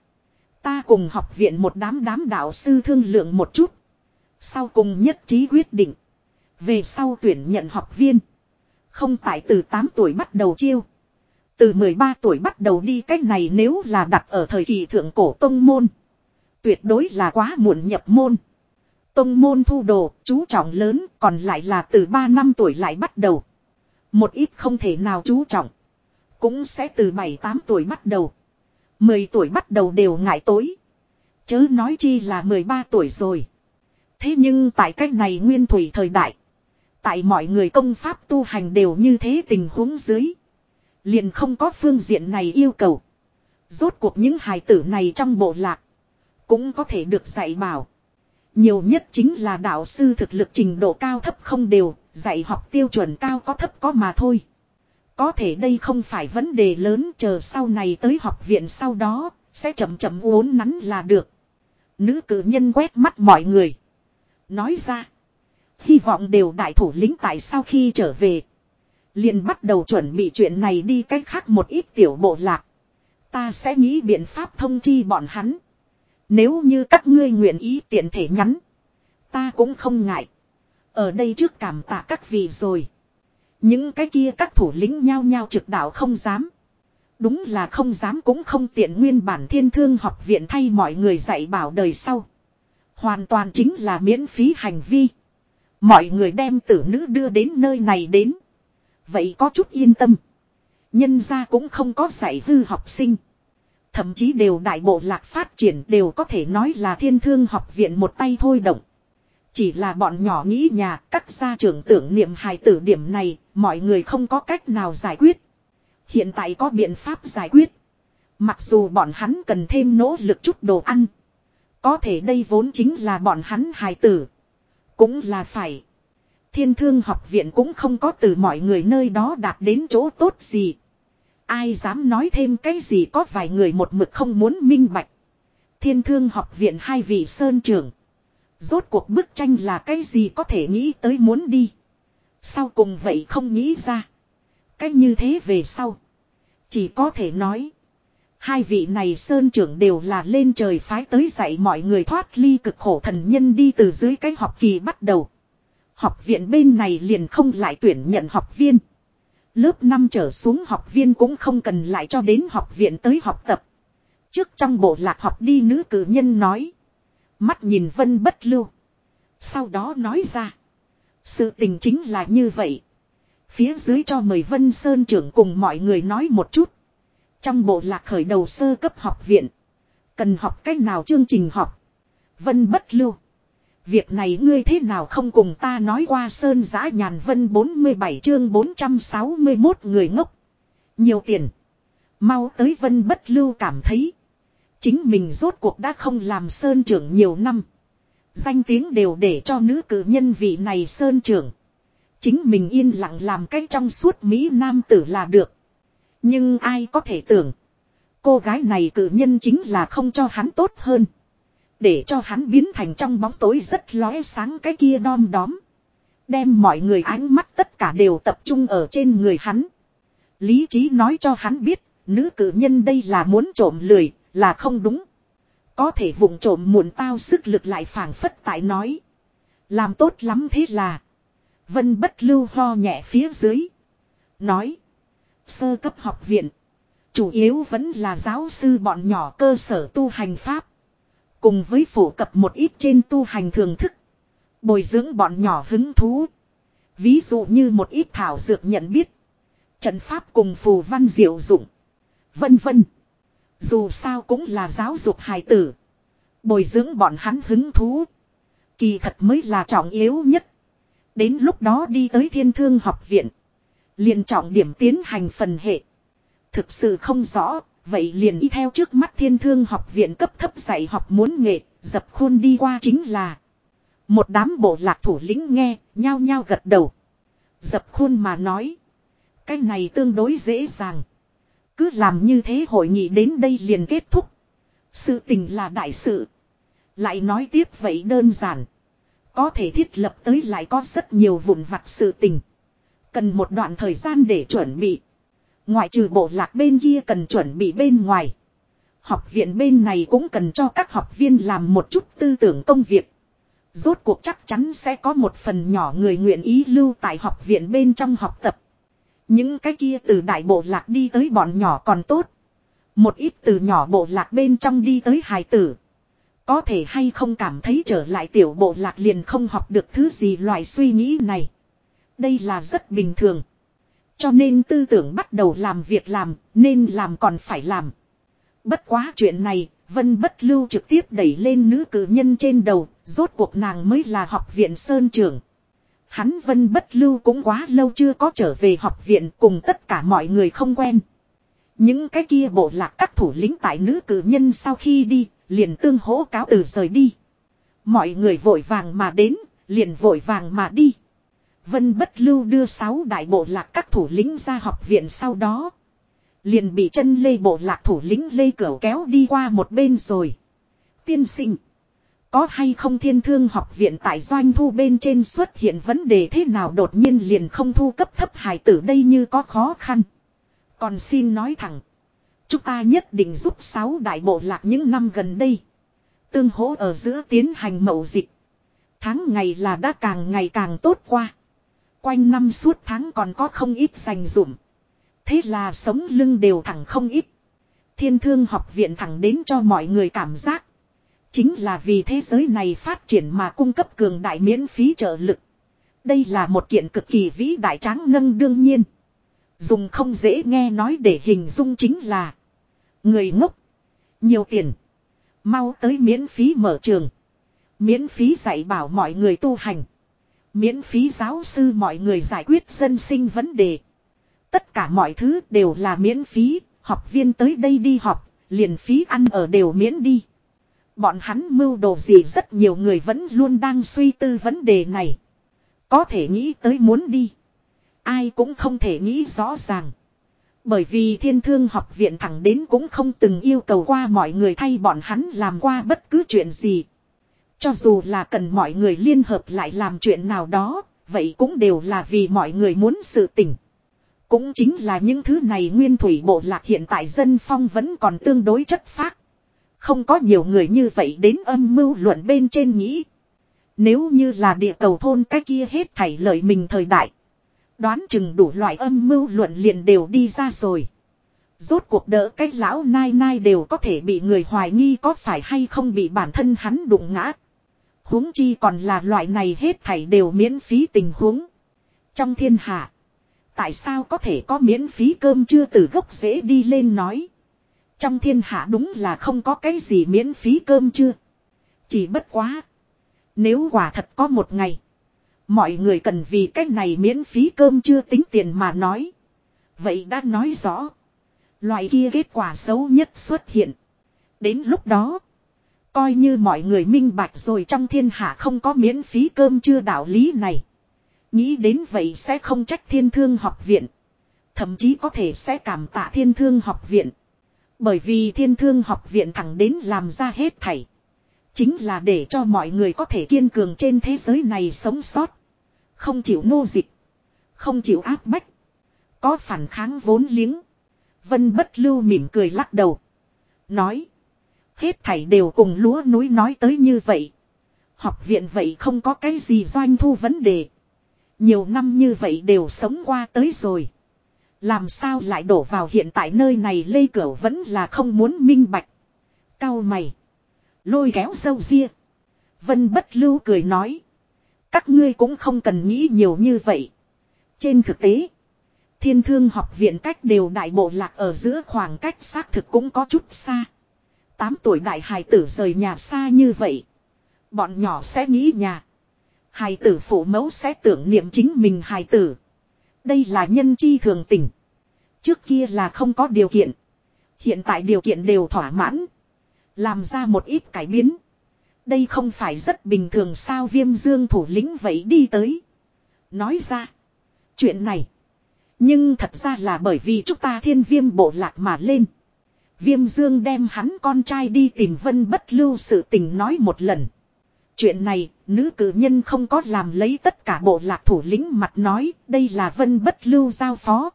Ta cùng học viện một đám đám đạo sư thương lượng một chút. Sau cùng nhất trí quyết định. Về sau tuyển nhận học viên. Không tại từ 8 tuổi bắt đầu chiêu. Từ 13 tuổi bắt đầu đi cách này nếu là đặt ở thời kỳ thượng cổ tông môn. Tuyệt đối là quá muộn nhập môn. Tông môn thu đồ, chú trọng lớn, còn lại là từ 3 năm tuổi lại bắt đầu. Một ít không thể nào chú trọng. Cũng sẽ từ 7-8 tuổi bắt đầu. 10 tuổi bắt đầu đều ngại tối. Chớ nói chi là 13 tuổi rồi. Thế nhưng tại cách này nguyên thủy thời đại. Tại mọi người công pháp tu hành đều như thế tình huống dưới. Liền không có phương diện này yêu cầu. Rốt cuộc những hài tử này trong bộ lạc. Cũng có thể được dạy bảo. Nhiều nhất chính là đạo sư thực lực trình độ cao thấp không đều. Dạy học tiêu chuẩn cao có thấp có mà thôi. Có thể đây không phải vấn đề lớn, chờ sau này tới học viện sau đó. Sẽ chậm chậm uốn nắn là được. Nữ cử nhân quét mắt mọi người. Nói ra. Hy vọng đều đại thủ lĩnh tại sau khi trở về liền bắt đầu chuẩn bị chuyện này đi cách khác một ít tiểu bộ lạc. Ta sẽ nghĩ biện pháp thông chi bọn hắn. Nếu như các ngươi nguyện ý tiện thể nhắn. Ta cũng không ngại. Ở đây trước cảm tạ các vị rồi. Những cái kia các thủ lĩnh nhao nhao trực đạo không dám. Đúng là không dám cũng không tiện nguyên bản thiên thương học viện thay mọi người dạy bảo đời sau. Hoàn toàn chính là miễn phí hành vi. Mọi người đem tử nữ đưa đến nơi này đến. Vậy có chút yên tâm. Nhân gia cũng không có dạy hư học sinh. Thậm chí đều đại bộ lạc phát triển đều có thể nói là thiên thương học viện một tay thôi động. Chỉ là bọn nhỏ nghĩ nhà các gia trưởng tưởng niệm hài tử điểm này, mọi người không có cách nào giải quyết. Hiện tại có biện pháp giải quyết. Mặc dù bọn hắn cần thêm nỗ lực chút đồ ăn. Có thể đây vốn chính là bọn hắn hài tử. Cũng là phải. Thiên thương học viện cũng không có từ mọi người nơi đó đạt đến chỗ tốt gì. Ai dám nói thêm cái gì có vài người một mực không muốn minh bạch. Thiên thương học viện hai vị sơn trưởng. Rốt cuộc bức tranh là cái gì có thể nghĩ tới muốn đi. Sau cùng vậy không nghĩ ra. Cái như thế về sau. Chỉ có thể nói. Hai vị này sơn trưởng đều là lên trời phái tới dạy mọi người thoát ly cực khổ thần nhân đi từ dưới cái học kỳ bắt đầu. Học viện bên này liền không lại tuyển nhận học viên. Lớp 5 trở xuống học viên cũng không cần lại cho đến học viện tới học tập. Trước trong bộ lạc học đi nữ cử nhân nói. Mắt nhìn vân bất lưu. Sau đó nói ra. Sự tình chính là như vậy. Phía dưới cho mời Vân Sơn trưởng cùng mọi người nói một chút. Trong bộ lạc khởi đầu sơ cấp học viện. Cần học cách nào chương trình học. Vân bất lưu. Việc này ngươi thế nào không cùng ta nói qua Sơn giã nhàn vân 47 chương 461 người ngốc. Nhiều tiền. Mau tới vân bất lưu cảm thấy. Chính mình rốt cuộc đã không làm Sơn trưởng nhiều năm. Danh tiếng đều để cho nữ cử nhân vị này Sơn trưởng. Chính mình yên lặng làm cách trong suốt Mỹ Nam tử là được. Nhưng ai có thể tưởng. Cô gái này cử nhân chính là không cho hắn tốt hơn. Để cho hắn biến thành trong bóng tối rất lóe sáng cái kia đom đóm. Đem mọi người ánh mắt tất cả đều tập trung ở trên người hắn. Lý trí nói cho hắn biết, nữ cử nhân đây là muốn trộm lười, là không đúng. Có thể vụng trộm muộn tao sức lực lại phảng phất tại nói. Làm tốt lắm thế là. Vân bất lưu ho nhẹ phía dưới. Nói. Sơ cấp học viện. Chủ yếu vẫn là giáo sư bọn nhỏ cơ sở tu hành pháp. Cùng với phổ cập một ít trên tu hành thường thức. Bồi dưỡng bọn nhỏ hứng thú. Ví dụ như một ít thảo dược nhận biết. Trận pháp cùng phù văn diệu dụng. Vân vân. Dù sao cũng là giáo dục hài tử. Bồi dưỡng bọn hắn hứng thú. Kỳ thật mới là trọng yếu nhất. Đến lúc đó đi tới thiên thương học viện. liền trọng điểm tiến hành phần hệ. Thực sự không rõ, vậy liền y theo trước mắt thiên thương học viện cấp thấp dạy học muốn nghệ, dập khuôn đi qua chính là. Một đám bộ lạc thủ lĩnh nghe, nhao nhao gật đầu. Dập khuôn mà nói. Cái này tương đối dễ dàng. Cứ làm như thế hội nghị đến đây liền kết thúc. Sự tình là đại sự. Lại nói tiếp vậy đơn giản. Có thể thiết lập tới lại có rất nhiều vụn vặt sự tình. Cần một đoạn thời gian để chuẩn bị. Ngoại trừ bộ lạc bên kia cần chuẩn bị bên ngoài. Học viện bên này cũng cần cho các học viên làm một chút tư tưởng công việc. Rốt cuộc chắc chắn sẽ có một phần nhỏ người nguyện ý lưu tại học viện bên trong học tập. Những cái kia từ đại bộ lạc đi tới bọn nhỏ còn tốt. Một ít từ nhỏ bộ lạc bên trong đi tới hài tử. Có thể hay không cảm thấy trở lại tiểu bộ lạc liền không học được thứ gì loại suy nghĩ này. Đây là rất bình thường. Cho nên tư tưởng bắt đầu làm việc làm, nên làm còn phải làm. Bất quá chuyện này, Vân Bất Lưu trực tiếp đẩy lên nữ cử nhân trên đầu, rốt cuộc nàng mới là học viện Sơn Trường. Hắn Vân Bất Lưu cũng quá lâu chưa có trở về học viện cùng tất cả mọi người không quen. Những cái kia bộ lạc các thủ lĩnh tại nữ cử nhân sau khi đi, liền tương hỗ cáo từ rời đi. Mọi người vội vàng mà đến, liền vội vàng mà đi. Vân bất lưu đưa sáu đại bộ lạc các thủ lĩnh ra học viện sau đó. Liền bị chân lê bộ lạc thủ lĩnh lê cửu kéo đi qua một bên rồi. Tiên sinh. Có hay không thiên thương học viện tại doanh thu bên trên xuất hiện vấn đề thế nào đột nhiên liền không thu cấp thấp hài tử đây như có khó khăn. Còn xin nói thẳng. Chúng ta nhất định giúp sáu đại bộ lạc những năm gần đây. Tương hỗ ở giữa tiến hành mậu dịch. Tháng ngày là đã càng ngày càng tốt qua. Quanh năm suốt tháng còn có không ít dành dụm. Thế là sống lưng đều thẳng không ít. Thiên thương học viện thẳng đến cho mọi người cảm giác. Chính là vì thế giới này phát triển mà cung cấp cường đại miễn phí trợ lực. Đây là một kiện cực kỳ vĩ đại tráng nâng đương nhiên. Dùng không dễ nghe nói để hình dung chính là. Người ngốc. Nhiều tiền. Mau tới miễn phí mở trường. Miễn phí dạy bảo mọi người tu hành. Miễn phí giáo sư mọi người giải quyết dân sinh vấn đề. Tất cả mọi thứ đều là miễn phí, học viên tới đây đi học, liền phí ăn ở đều miễn đi. Bọn hắn mưu đồ gì rất nhiều người vẫn luôn đang suy tư vấn đề này. Có thể nghĩ tới muốn đi. Ai cũng không thể nghĩ rõ ràng. Bởi vì thiên thương học viện thẳng đến cũng không từng yêu cầu qua mọi người thay bọn hắn làm qua bất cứ chuyện gì. Cho dù là cần mọi người liên hợp lại làm chuyện nào đó, vậy cũng đều là vì mọi người muốn sự tỉnh. Cũng chính là những thứ này nguyên thủy bộ lạc hiện tại dân phong vẫn còn tương đối chất phác. Không có nhiều người như vậy đến âm mưu luận bên trên nghĩ. Nếu như là địa cầu thôn cái kia hết thảy lợi mình thời đại. Đoán chừng đủ loại âm mưu luận liền đều đi ra rồi. Rốt cuộc đỡ cái lão nai nai đều có thể bị người hoài nghi có phải hay không bị bản thân hắn đụng ngã huống chi còn là loại này hết thảy đều miễn phí tình huống. Trong thiên hạ. Tại sao có thể có miễn phí cơm chưa từ gốc dễ đi lên nói. Trong thiên hạ đúng là không có cái gì miễn phí cơm chưa. Chỉ bất quá. Nếu quả thật có một ngày. Mọi người cần vì cách này miễn phí cơm chưa tính tiền mà nói. Vậy đã nói rõ. Loại kia kết quả xấu nhất xuất hiện. Đến lúc đó. Coi như mọi người minh bạch rồi trong thiên hạ không có miễn phí cơm chưa đạo lý này. Nghĩ đến vậy sẽ không trách thiên thương học viện. Thậm chí có thể sẽ cảm tạ thiên thương học viện. Bởi vì thiên thương học viện thẳng đến làm ra hết thảy. Chính là để cho mọi người có thể kiên cường trên thế giới này sống sót. Không chịu nô dịch. Không chịu áp bách. Có phản kháng vốn liếng. Vân bất lưu mỉm cười lắc đầu. Nói. Hết thảy đều cùng lúa núi nói tới như vậy. Học viện vậy không có cái gì doanh thu vấn đề. Nhiều năm như vậy đều sống qua tới rồi. Làm sao lại đổ vào hiện tại nơi này lây cửa vẫn là không muốn minh bạch. Cao mày. Lôi kéo sâu ria. Vân bất lưu cười nói. Các ngươi cũng không cần nghĩ nhiều như vậy. Trên thực tế. Thiên thương học viện cách đều đại bộ lạc ở giữa khoảng cách xác thực cũng có chút xa. 8 tuổi đại hài tử rời nhà xa như vậy. Bọn nhỏ sẽ nghĩ nhà. Hài tử phụ mẫu sẽ tưởng niệm chính mình hài tử. Đây là nhân chi thường tình. Trước kia là không có điều kiện. Hiện tại điều kiện đều thỏa mãn. Làm ra một ít cải biến. Đây không phải rất bình thường sao viêm dương thủ lĩnh vậy đi tới. Nói ra. Chuyện này. Nhưng thật ra là bởi vì chúng ta thiên viêm bộ lạc mà lên. Viêm dương đem hắn con trai đi tìm vân bất lưu sự tình nói một lần. Chuyện này, nữ cử nhân không có làm lấy tất cả bộ lạc thủ lĩnh mặt nói, đây là vân bất lưu giao phó.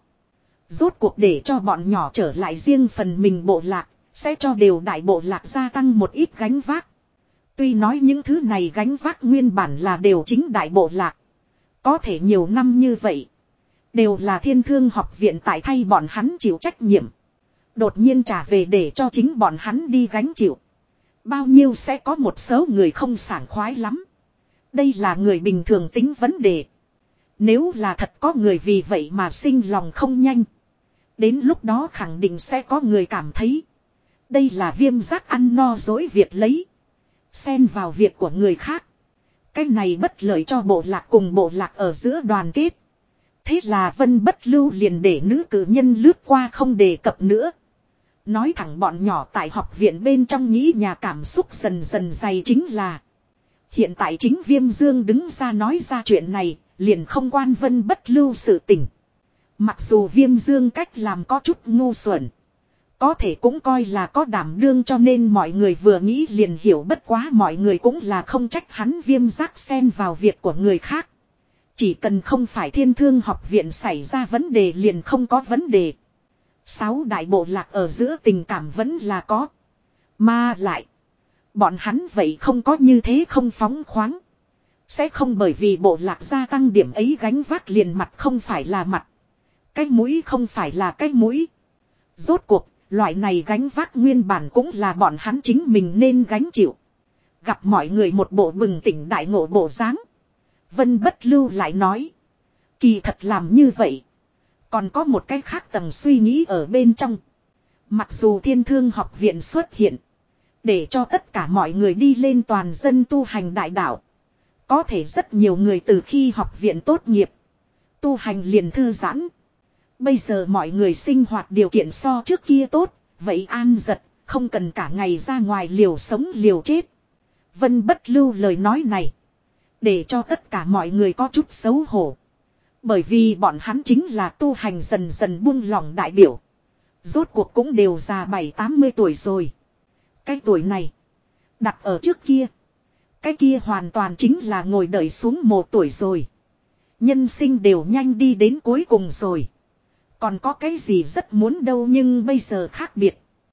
Rốt cuộc để cho bọn nhỏ trở lại riêng phần mình bộ lạc, sẽ cho đều đại bộ lạc gia tăng một ít gánh vác. Tuy nói những thứ này gánh vác nguyên bản là đều chính đại bộ lạc. Có thể nhiều năm như vậy. Đều là thiên thương học viện tại thay bọn hắn chịu trách nhiệm. Đột nhiên trả về để cho chính bọn hắn đi gánh chịu. Bao nhiêu sẽ có một số người không sảng khoái lắm. Đây là người bình thường tính vấn đề. Nếu là thật có người vì vậy mà sinh lòng không nhanh. Đến lúc đó khẳng định sẽ có người cảm thấy. Đây là viêm giác ăn no dối việc lấy. Xen vào việc của người khác. Cái này bất lợi cho bộ lạc cùng bộ lạc ở giữa đoàn kết. Thế là vân bất lưu liền để nữ cử nhân lướt qua không đề cập nữa. Nói thẳng bọn nhỏ tại học viện bên trong nghĩ nhà cảm xúc dần dần dày chính là. Hiện tại chính viêm dương đứng ra nói ra chuyện này, liền không quan vân bất lưu sự tình. Mặc dù viêm dương cách làm có chút ngu xuẩn. Có thể cũng coi là có đảm đương cho nên mọi người vừa nghĩ liền hiểu bất quá mọi người cũng là không trách hắn viêm giác xen vào việc của người khác. Chỉ cần không phải thiên thương học viện xảy ra vấn đề liền không có vấn đề. Sáu đại bộ lạc ở giữa tình cảm vẫn là có. Mà lại. Bọn hắn vậy không có như thế không phóng khoáng. Sẽ không bởi vì bộ lạc gia tăng điểm ấy gánh vác liền mặt không phải là mặt. Cái mũi không phải là cái mũi. Rốt cuộc, loại này gánh vác nguyên bản cũng là bọn hắn chính mình nên gánh chịu. Gặp mọi người một bộ bừng tỉnh đại ngộ bộ dáng Vân bất lưu lại nói. Kỳ thật làm như vậy. Còn có một cái khác tầng suy nghĩ ở bên trong. Mặc dù thiên thương học viện xuất hiện. Để cho tất cả mọi người đi lên toàn dân tu hành đại đạo. Có thể rất nhiều người từ khi học viện tốt nghiệp. Tu hành liền thư giãn. Bây giờ mọi người sinh hoạt điều kiện so trước kia tốt. Vậy an giật, không cần cả ngày ra ngoài liều sống liều chết. Vân bất lưu lời nói này. Để cho tất cả mọi người có chút xấu hổ. Bởi vì bọn hắn chính là tu hành dần dần buông lỏng đại biểu. Rốt cuộc cũng đều già bảy tám mươi tuổi rồi. Cái tuổi này. Đặt ở trước kia. Cái kia hoàn toàn chính là ngồi đợi xuống một tuổi rồi. Nhân sinh đều nhanh đi đến cuối cùng rồi. Còn có cái gì rất muốn đâu nhưng bây giờ khác biệt.